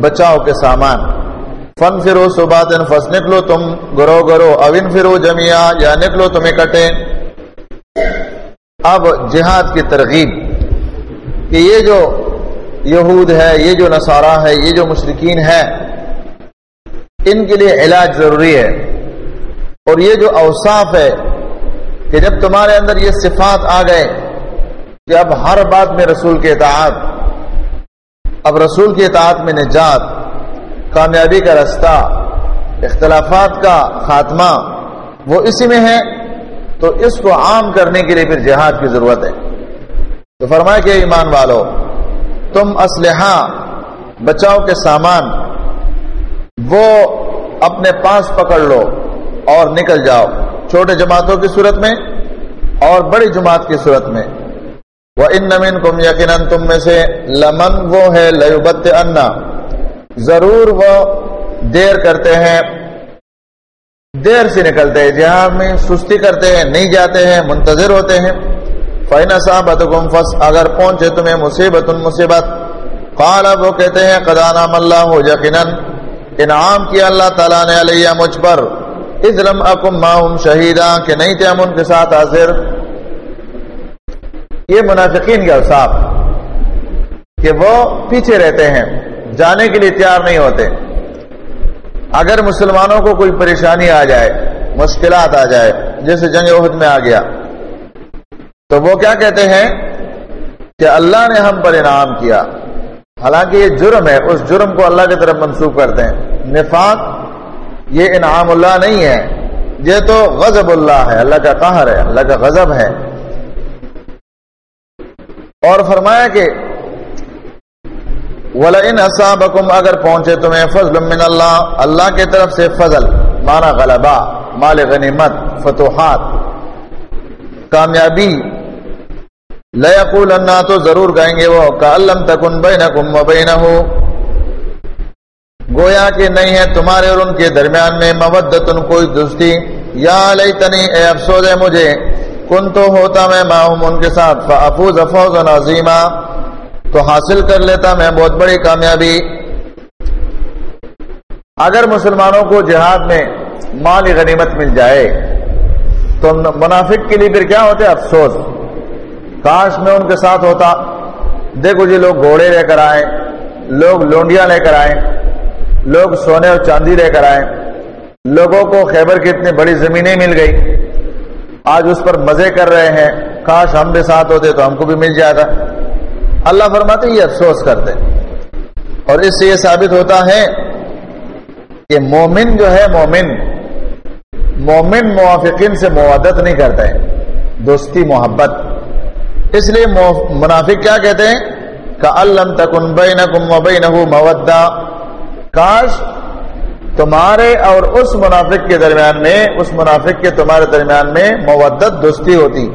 بچاؤ کے سامان۔ فن فرو صبح فس نکلو تم گرو گرو اوین فرو جمیا یا نکلو تم اکٹھے۔ اب جہاد کی ترغیب۔ کہ یہ جو یہود ہے، یہ جو نصارہ ہے، یہ جو مشرقین ہے ان کے لیے علاج ضروری ہے۔ اور یہ جو اوصاف ہے کہ جب تمہارے اندر یہ صفات آ گئے کہ اب ہر بات میں رسول کے اطاعت، اب رسول کے اطاعت میں نجات، کامیابی کا رستہ، اختلافات کا خاتمہ، وہ اسی میں ہے تو اس کو عام کرنے کے لیے پھر جہاد کی ضرورت ہے۔ تو فرمائے کہ ایمان والو تم اسلحہ بچاؤ کے سامان، وہ اپنے پاس پکڑ لو اور نکل جاؤ، چھوٹے جماعتوں کی صورت میں اور بڑی جماعت کی صورت میں۔ وہ ان نمین کم یقیناً تم میں سے لمن وہ ہے لبت انا ضرور وہ دیر کرتے ہیں، دیر سے نکلتے ہیں، جہاں میں سستی کرتے ہیں، نہیں جاتے ہیں، منتظر ہوتے ہیں۔ فائن صاحب فس اگر پہنچے تمہیں مصیبت مصیبت۔ قال، وہ کہتے ہیں قدا نام اللہ ہو یقیناً انعام کیا اللہ تعالیٰ نے علیہ، مجھ پر۔ ادرم اکم ماہم شہیدہ کہ نہیں تھے ہم ان کے ساتھ حاضر۔ یہ منافقین کا صاحب کہ وہ پیچھے رہتے ہیں، جانے کے لیے تیار نہیں ہوتے۔ اگر مسلمانوں کو کوئی پریشانی آ جائے، مشکلات آ جائے، جیسے جنگ عہد میں آ گیا۔ تو وہ کیا کہتے ہیں کہ اللہ نے ہم پر انعام کیا۔ حالانکہ یہ جرم ہے، اس جرم کو اللہ کی طرف منسوخ کرتے ہیں۔ نفاق، یہ انعام اللہ نہیں ہے۔ یہ تو غضب اللہ ہے، اللہ کا قہر ہے، اللہ کا غضب ہے۔ اور فرمایا کہ اگر پہنچے تمہیں فضل من اللہ اللہ کی طرف سے فضل مانا غلبہ، مال غنیمت، فتوحات، کامیابی لقول اللہ تو ضرور گائیں گے وہ کالم تکن بین کم بین گویا کہ نہیں ہے تمہارے اور ان کے درمیان میں مبت کوئی دوستی۔ یا لئی تنی اے افسوس ہے مجھے، کن تو ہوتا میں ماہوم ان کے ساتھ فافوز افوز نظیمہ تو حاصل کر لیتا میں بہت بڑی کامیابی۔ اگر مسلمانوں کو جہاد میں مال غنیمت مل جائے، تو منافق کے لیے پھر کیا ہوتے؟ افسوس۔ کاش میں ان کے ساتھ ہوتا۔ دیکھو جی لوگ گھوڑے لے کر آئے، لوگ لونڈیاں لے کر آئے، لوگ سونے اور چاندی لے کر آئے۔ لوگوں کو خیبر کی اتنی بڑی زمینیں مل گئی۔ آج اس پر مزے کر رہے ہیں۔ کاش ہم بھی ساتھ ہوتے تو ہم کو بھی مل جاتا۔ اللہ فرماتے یہ افسوس کرتے۔ اور اس سے یہ ثابت ہوتا ہے کہ مومن جو ہے، مومن مومن موافقین سے موادت نہیں کرتے دوستی، محبت۔ اس لیے منافق کیا کہتے ہیں؟ کہ اللہ تکن بین مودا۔ کاش تمہارے اور اس منافق کے درمیان میں اس منافق کے تمہارے درمیان میں مودت دوستی ہوتی۔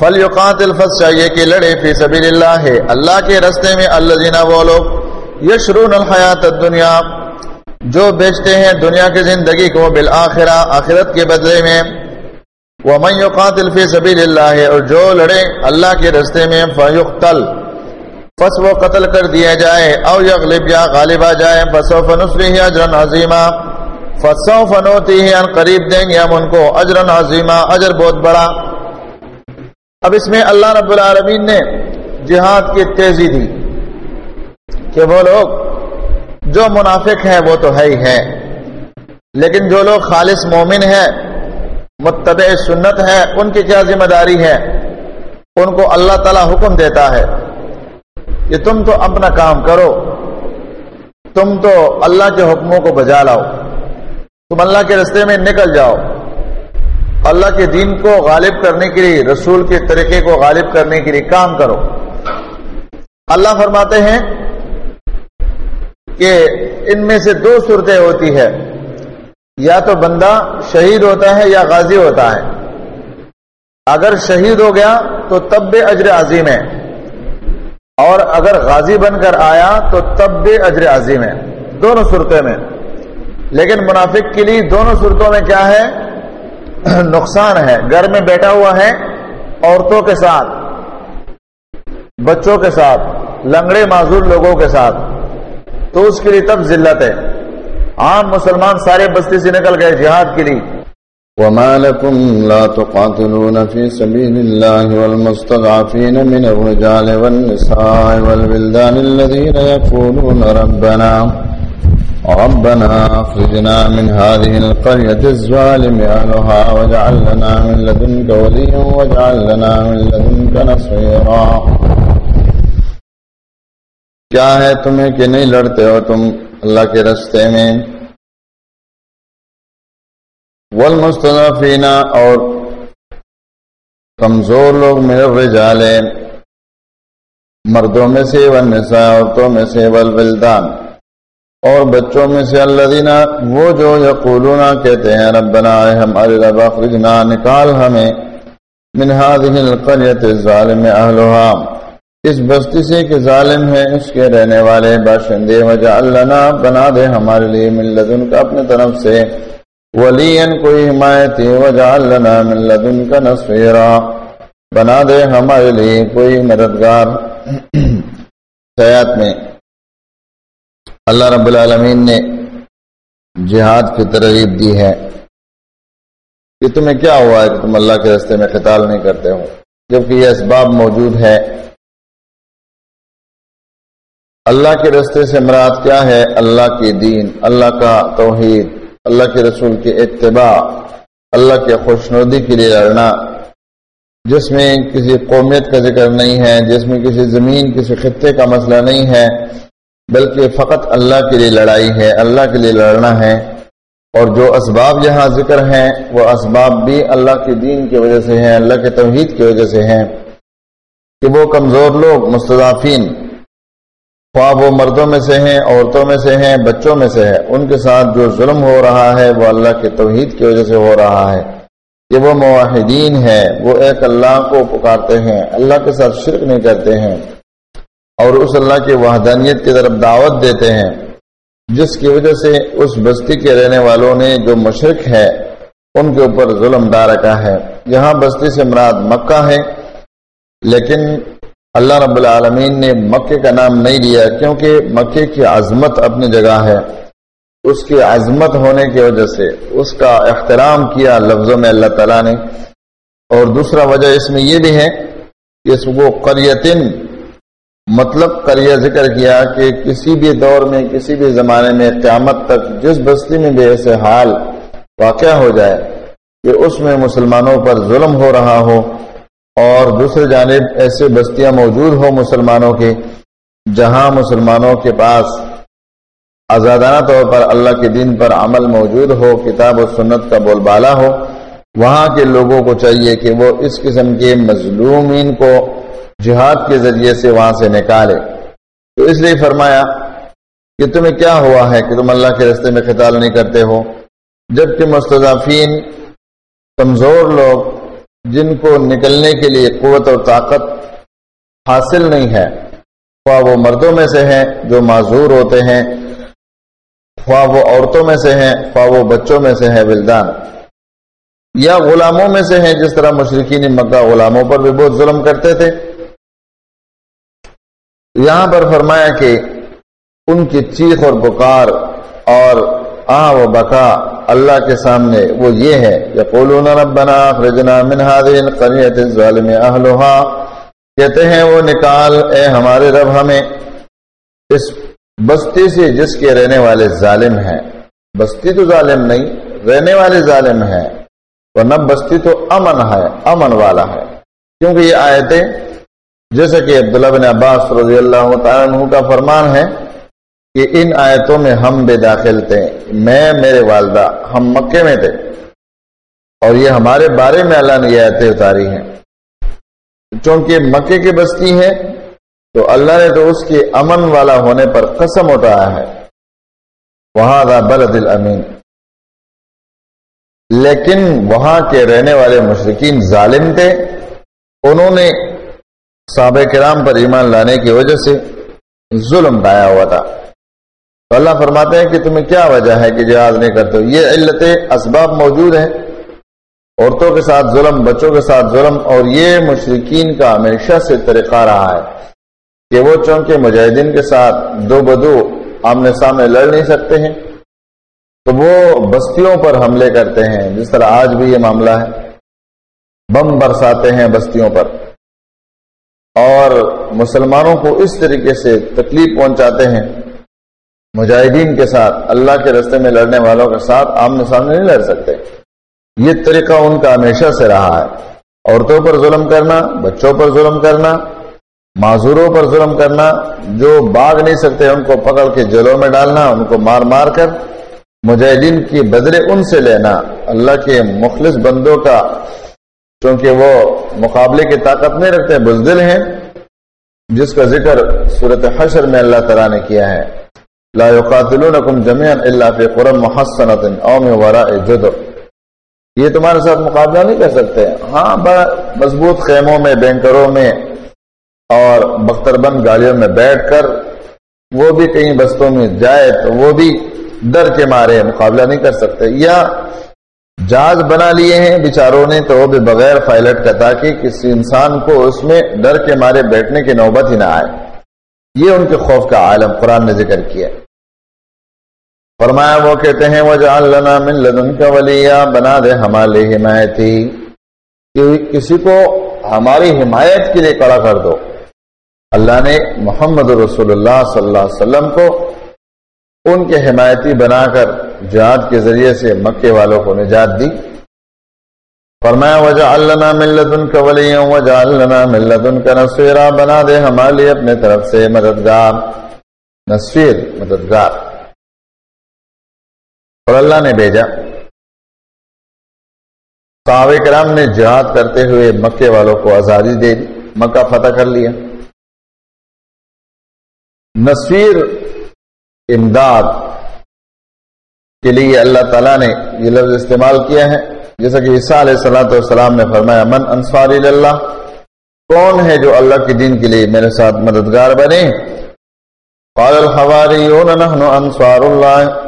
فل یوقات الفظ چاہیے کہ لڑے فی سبیل اللہ ہے اللہ کے رستے میں اللہ جینا وہ لوگ یشرون الحیات دنیا جو بیچتے ہیں دنیا کی زندگی کو بالآخرہ، آخرت کے بدلے میں۔ وہ من یوقات سبیل اللہ ہے اور جو لڑے اللہ کے رستے میں فیقتل پس وہ قتل کر دیا جائے او یغلب یا غالب آ جائے فسو فنسری اجرن عظیمہ فسو فنوتی قریب دیں گے ہم ان کو اجرن عظیمہ اجر بہت بڑا۔ اب اس میں اللہ رب العالمین نے جہاد کی تیزی دی کہ وہ لوگ جو منافق ہیں وہ تو ہے ہی ہے لیکن جو لوگ خالص مومن ہیں متبع سنت ہے، ان کی کیا ذمہ داری ہے؟ ان کو اللہ تعالی حکم دیتا ہے کہ تم تو اپنا کام کرو، تم تو اللہ کے حکموں کو بجا لاؤ، تم اللہ کے رستے میں نکل جاؤ۔ اللہ کے دین کو غالب کرنے کے لیے، رسول کے طریقے کو غالب کرنے کے لیے کام کرو۔ اللہ فرماتے ہیں کہ ان میں سے دو صورتیں ہوتی ہے یا تو بندہ شہید ہوتا ہے یا غازی ہوتا ہے۔ اگر شہید ہو گیا تو تب بے اجر عظیم ہے۔ اور اگر غازی بن کر آیا تو تب بے اجر عظیم ہے۔ دونوں صورتیں میں۔ لیکن منافق کے لیے دونوں صورتوں میں کیا ہے؟ نقصان ہے۔ گھر میں بیٹھا ہوا ہے عورتوں کے ساتھ، بچوں کے ساتھ، لنگڑے معذور لوگوں کے ساتھ۔ تو اس کے لیے تب ذلت ہے۔ عام مسلمان سارے بستی سے نکل گئے جہاد کے لیے۔ وما لكم لا تقاتلون في سبيل الله والمستضعفين من الرجال والنساء والبلدان الذين يقولون ربنا ربنا اخرجنا من هذه القرية الظالم أهلها واجعل لنا من لدنك وليا واجعل لنا من لدنك نصيرا۔ کیا ہے تمہیں کہ نہیں لڑتے ہو تم؟ اللہ کے رستے میں۔ والمستضعفین اور کمزور لوگ میرے الرجال، مردوں میں سے والنساء، عورتوں میں سے والولدان۔ اور بچوں میں سے اللہ دینا وہ جو یقولون، کہتے ہیں، ربنا اے ہمارے رب، اخرجنا، نکال ہمیں۔ من هذه القرية الظالم أهلها اس بستی سے کہ ظالم ہے اس کے رہنے والے باشندے وجعل لنا بنا دے ہمارے لیے من لدن کا اپنے طرف سے۔ ولین کوئی حمایتی وجعل لنا من لدن کا نصفیرا بنا دے ہمارے لیے کوئی مددگار۔ سیات میں۔ اللہ رب العالمین نے جہاد کی ترغیب دی ہے۔ کہ تمہیں کیا ہوا ہے کہ تم اللہ کے رستے میں قتال نہیں کرتے ہو؟ جبکہ یہ اسباب موجود ہے۔ اللہ کے رستے سے مراد کیا ہے؟ اللہ کے دین، اللہ کا توحید، اللہ کے رسول کے اتباع، اللہ کے خوشنودی کے لیے لڑنا۔ جس میں کسی قومیت کا ذکر نہیں ہے، جس میں کسی زمین، کسی خطے کا مسئلہ نہیں ہے، بلکہ فقط اللہ کے لیے لڑائی ہے، اللہ کے لیے لڑنا ہے۔ اور جو اسباب یہاں ذکر ہیں، وہ اسباب بھی اللہ کے دین کی وجہ سے ہیں، اللہ کے توحید کی وجہ سے ہیں۔ کہ وہ کمزور لوگ مستضافین خواہ وہ مردوں میں سے ہیں، عورتوں میں سے ہیں، بچوں میں سے ہے ان کے ساتھ جو ظلم ہو رہا ہے، وہ اللہ کے توحید کی وجہ سے ہو رہا ہے۔ کہ وہ معاہدین ہے وہ ایک اللہ کو پکارتے ہیں، اللہ کے ساتھ شرک نہیں کرتے ہیں۔ اور اس اللہ کی وحدانیت کی طرف دعوت دیتے ہیں۔ جس کی وجہ سے اس بستی کے رہنے والوں نے جو مشرق ہے، ان کے اوپر ظلم ڈا رکھا ہے۔ یہاں بستی سے مراد مکہ ہے، لیکن اللہ رب العالمین نے مکے کا نام نہیں لیا کیونکہ مکے کی عظمت اپنی جگہ ہے۔ اس کی عظمت ہونے کی وجہ سے اس کا احترام کیا لفظوں میں اللہ تعالیٰ نے۔ اور دوسرا وجہ اس میں یہ بھی ہے کہ اس کو قریتن مطلب کریہ ذکر کیا کہ کسی بھی دور میں، کسی بھی زمانے میں قیامت تک جس بستی میں بھی ایسے حال واقع ہو جائے کہ اس میں مسلمانوں پر ظلم ہو رہا ہو اور دوسری جانب ایسے بستیاں موجود ہو مسلمانوں کی، جہاں مسلمانوں کے پاس آزادانہ طور پر اللہ کے دین پر عمل موجود ہو، کتاب و سنت کا بول بالا ہو، وہاں کے لوگوں کو چاہیے کہ وہ اس قسم کے مظلومین کو جہاد کے ذریعے سے وہاں سے نکالے۔ تو اس لیے فرمایا کہ تمہیں کیا ہوا ہے کہ تم اللہ کے رستے میں قتال نہیں کرتے ہو؟ جبکہ مستضافین کمزور لوگ جن کو نکلنے کے لیے قوت اور طاقت حاصل نہیں ہے، خواہ وہ مردوں میں سے ہیں جو معذور ہوتے ہیں، خواہ وہ عورتوں میں سے ہیں، خواہ وہ بچوں میں سے ہے ولدان۔ یا غلاموں میں سے ہیں، جس طرح مشرقین مکہ غلاموں پر بھی بہت ظلم کرتے تھے۔ یہاں پر فرمایا کہ ان کی چیخ اور بکار اور آ و بکا، اللہ کے سامنے وہ یہ ہے، یقولون ربنا اخرجنا من هذه القريه الظالم اهلها کہتے ہیں، وہ نکال اے ہمارے رب ہمیں۔ اس بستی سے جس کے رہنے والے ظالم ہیں۔ بستی تو ظالم نہیں، رہنے والے ظالم ہیں۔ ورنہ بستی تو امن ہے، امن والا ہے۔ کیونکہ یہ آیتیں جیسا کہ عبداللہ بن عباس رضی اللہ تعالیٰ عنہ کا فرمان ہے کہ ان آیتوں میں ہم بے داخل تھے، میں، میرے والدہ، ہم مکے میں تھے۔ اور یہ ہمارے بارے میں اللہ نے یہ آیتیں اتاری ہیں۔ چونکہ مکے کی بستی ہے تو اللہ نے تو اس کے امن والا ہونے پر قسم اٹھایا ہے۔ وہاں دا بلد امین لیکن وہاں کے رہنے والے مشرقین ظالم تھے۔ انہوں نے صحابہ کرام پر ایمان لانے کی وجہ سے ظلم ڈایا ہوا تھا۔ تو اللہ فرماتے ہیں کہ تمہیں کیا وجہ ہے کہ جہاز نہیں کرتے یہ علت اسباب موجود ہیں۔ عورتوں کے ساتھ ظلم، بچوں کے ساتھ ظلم، اور یہ مشرقین کا ہمیشہ سے طریقہ رہا ہے کہ وہ چونکہ مجاہدین کے ساتھ دو بدو آمنے سامنے لڑ نہیں سکتے ہیں، تو وہ بستیوں پر حملے کرتے ہیں۔ جس طرح آج بھی یہ معاملہ ہے۔ بم برساتے ہیں بستیوں پر۔ اور مسلمانوں کو اس طریقے سے تکلیف پہنچاتے ہیں۔ مجاہدین کے ساتھ، اللہ کے رستے میں لڑنے والوں کے ساتھ آمنے سامنے نہیں لڑ سکتے۔ یہ طریقہ ان کا ہمیشہ سے رہا ہے۔ عورتوں پر ظلم کرنا، بچوں پر ظلم کرنا، معذوروں پر ظلم کرنا، جو باغ نہیں سکتے ان کو پکڑ کے جلوں میں ڈالنا، ان کو مار مار کر مجاہدین کی بدلے ان سے لینا۔ اللہ کے مخلص بندوں کا کیونکہ وہ مقابلے کی طاقت نہیں رکھتے، بزدل ہیں، جس کا ذکر صورت حشر میں اللہ تعالیٰ نے کیا ہے۔ لا يقاتلونكم جميعا الا في قرى محصنه او من وراء جدر. یہ تمہارے ساتھ مقابلہ نہیں کر سکتے. ہاں مضبوط خیموں میں، بینکروں میں اور بختر بند گاڑیوں میں بیٹھ کر وہ بھی کہیں بستوں میں جائے تو وہ بھی ڈر کے مارے مقابلہ نہیں کر سکتے. یا جہاز بنا لیے ہیں بیچاروں نے تو وہ بھی بغیر پائلٹ کا، تاکہ کسی انسان کو اس میں ڈر کے مارے بیٹھنے کی نوبت ہی نہ آئے. یہ ان کے خوف کا عالم قرآن نے ذکر کیا فرمایا، وہ کہتے ہیں وہ من لدن کا ولیہ بنا دے ہمارے حمایتی کسی کو ہماری حمایت کے لیے کڑا کر دو۔ اللہ نے محمد رسول اللہ صلی اللہ علیہ وسلم کو ان کے حمایتی بنا کر جہاد کے ذریعے سے مکے والوں کو نجات دی۔ فرمایا وجہ اللہ ملتن کا ولی وجہ اللہ ملتن کا نصیرہ بنا دے ہمارے لیے اپنے طرف سے مددگار۔ نصیر، مددگار۔ اور اللہ نے بھیجا۔ صحابہ کرام نے جہاد کرتے ہوئے مکے والوں کو آزادی دے دی، مکہ فتح کر لیا۔ نصیر امداد کے لیے اللہ تعالیٰ نے یہ لفظ استعمال کیا ہے۔ جیسا کہ عیسیٰ علیہ صلاۃ والسلام نے فرمایا، من انصار اللہ، کون ہے جو اللہ کے دین کے لیے میرے ساتھ مددگار بنے؟ قال الحواریون، نحن انصار اللہ۔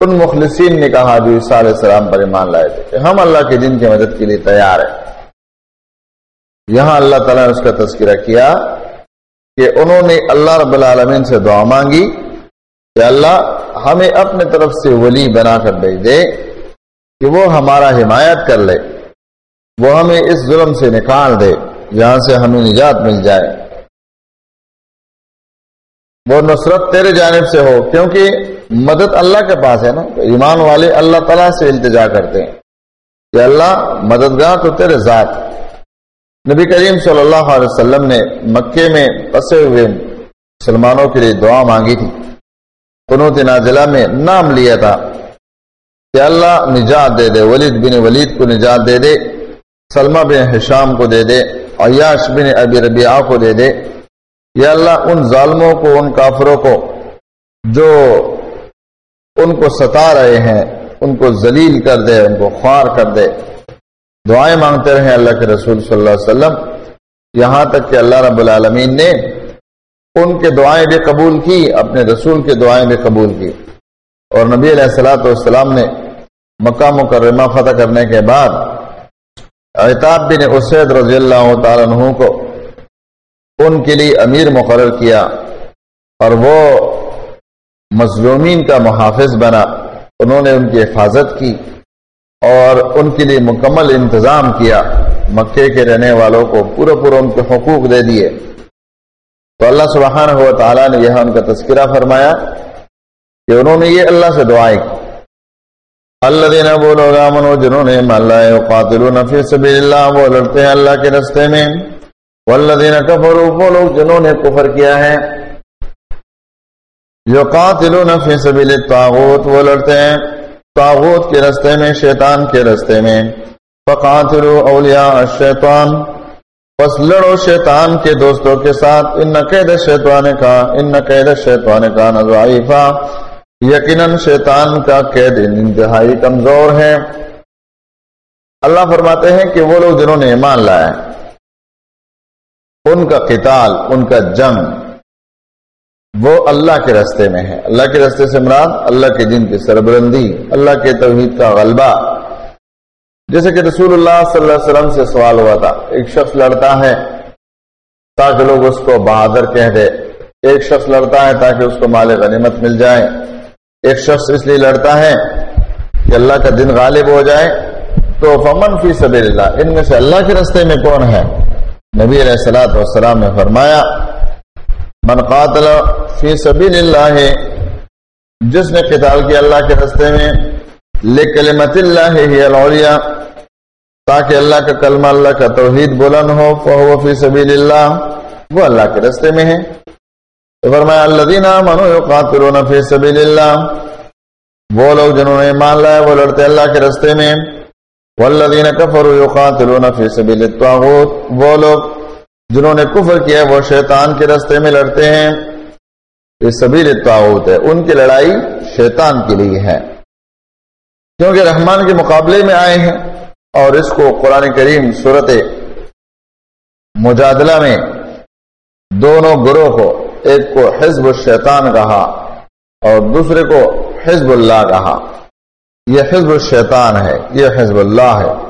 ان مخلصین نے کہا جو عیسیٰ علیہ السلام پر ایمان لائے تھے کہ ہم اللہ کے دین کی مدد کے لیے تیار ہیں۔ یہاں اللہ تعالیٰ نے اس کا تذکرہ کیا کہ انہوں نے اللہ رب العالمین سے دعا مانگی کہ اللہ ہمیں اپنے طرف سے ولی بنا کر بھیج دے کہ وہ ہمارا حمایت کر لے، وہ ہمیں اس ظلم سے نکال دے جہاں سے ہمیں نجات مل جائے۔ وہ نصرت تیرے جانب سے ہو، کیونکہ مدد اللہ کے پاس ہے نا۔ ایمان والے اللہ تعالیٰ سے التجا کرتے ہیں۔ کہ اللہ، مددگار تو تیرے ذات نبی کریم صلی اللہ علیہ وسلم نے مکے میں پسے ہوئے مسلمانوں کے لیے دعا مانگی تھی۔ قنوت نازلہ میں نام لیا تھا کہ اللہ نجات دے دے، ولید بن ولید کو نجات دے دے، سلمہ بن حشام کو دے دے، عیاش بن ابی ربیعہ کو دے دے۔ یا اللہ ان ظالموں کو، ان کافروں کو جو ان کو ستا رہے ہیں، ان کو ذلیل کر دے، ان کو خوار کر دے۔ دعائیں مانگتے رہے اللہ کے رسول صلی اللہ علیہ وسلم۔ یہاں تک کہ اللہ رب العالمین نے ان کے دعائیں بھی قبول کی، اپنے رسول کے دعائیں بھی قبول کی۔ اور نبی علیہ السلاۃ والسلام نے مکہ مکرمہ فتح کرنے کے بعد اعتاب بن اسید رضی اللہ تعالیٰ عنہ کو ان کے لیے امیر مقرر کیا اور وہ مظلومین کا محافظ بنا، انہوں نے ان کی حفاظت کی اور ان کے لیے مکمل انتظام کیا، مکے کے رہنے والوں کو پورا پورا ان کے حقوق دے دیے۔ تو اللہ سبحانہ ہوا تعالیٰ نے یہاں ان کا تذکرہ فرمایا کہ انہوں نے یہ اللہ سے دعائیں کی۔ اللہ دینا وہ لوگ جنہوں نے قاتل فی سبیل اللہ، وہ لڑتے ہیں اللہ کے رستے میں۔ واللہ دینا کفر وہ لوگ جنہوں نے کفر کیا ہے جو قاتل فی سبیل الطاغوت، وہ لڑتے ہیں تاغوت کے رستے میں، شیطان کے رستے میں۔ فقاتل اولیاء الشیطان، پس لڑو شیطان کے دوستوں کے ساتھ۔ ان قید شیطان کا، ان قید شیطان کا نظائفہ۔ یقیناً شیطان کا قید انتہائی کمزور ہے۔ اللہ فرماتے ہیں کہ وہ لوگ جنہوں نے ایمان لایا ان کا قتال، ان کا جنگ، وہ اللہ کے رستے میں ہے۔ اللہ کے رستے سے مراد اللہ کے دن کی سربرندی اللہ کے توحید کا غلبہ۔ جیسے کہ رسول اللہ صلی اللہ علیہ وسلم سے سوال ہوا تھا، ایک شخص لڑتا ہے تاکہ لوگ اس کو بہادر کہہ دے۔ ایک شخص لڑتا ہے تاکہ اس کو مال غنیمت مل جائے۔ ایک شخص اس لیے لڑتا ہے کہ اللہ کا دن غالب ہو جائے۔ تو فمن فی سبیل اللہ، ان میں سے اللہ کے رستے میں کون ہے؟ نبی علیہ السلاۃ والسلام نے فرمایا، من قاتل فی سبیل اللہ جس نے قتال کیا اللہ کے رستے میں لکلمت اللہ ہی العلیہ تاکہ اللہ کا کلمہ اللہ کا توحید بلند ہو، فہو فی سبیل اللہ وہ اللہ کے رستے میں ہے۔ فرمایا، الذین آمنوا یقاتلون فی سبیل اللہ وہ لوگ جنہوں نے ایمان لایا، وہ لڑتے اللہ کے رستے میں۔ والذین کفروا یقاتلون فی سبیل الطاغوت، وہ لوگ جنہوں نے کفر کیا وہ شیطان کے رستے میں لڑتے ہیں۔ یہ سبیل الطاغوت ہے، ان کی لڑائی شیطان کے لیے ہے۔ کیونکہ رحمان کے مقابلے میں آئے ہیں اور اس کو قرآن کریم صورت مجادلہ میں دونوں گروہ کو، ایک کو حزب الشیطان کہا اور دوسرے کو حزب اللہ کہا۔ یہ حزب الشیطان ہے یہ حزب اللہ ہے۔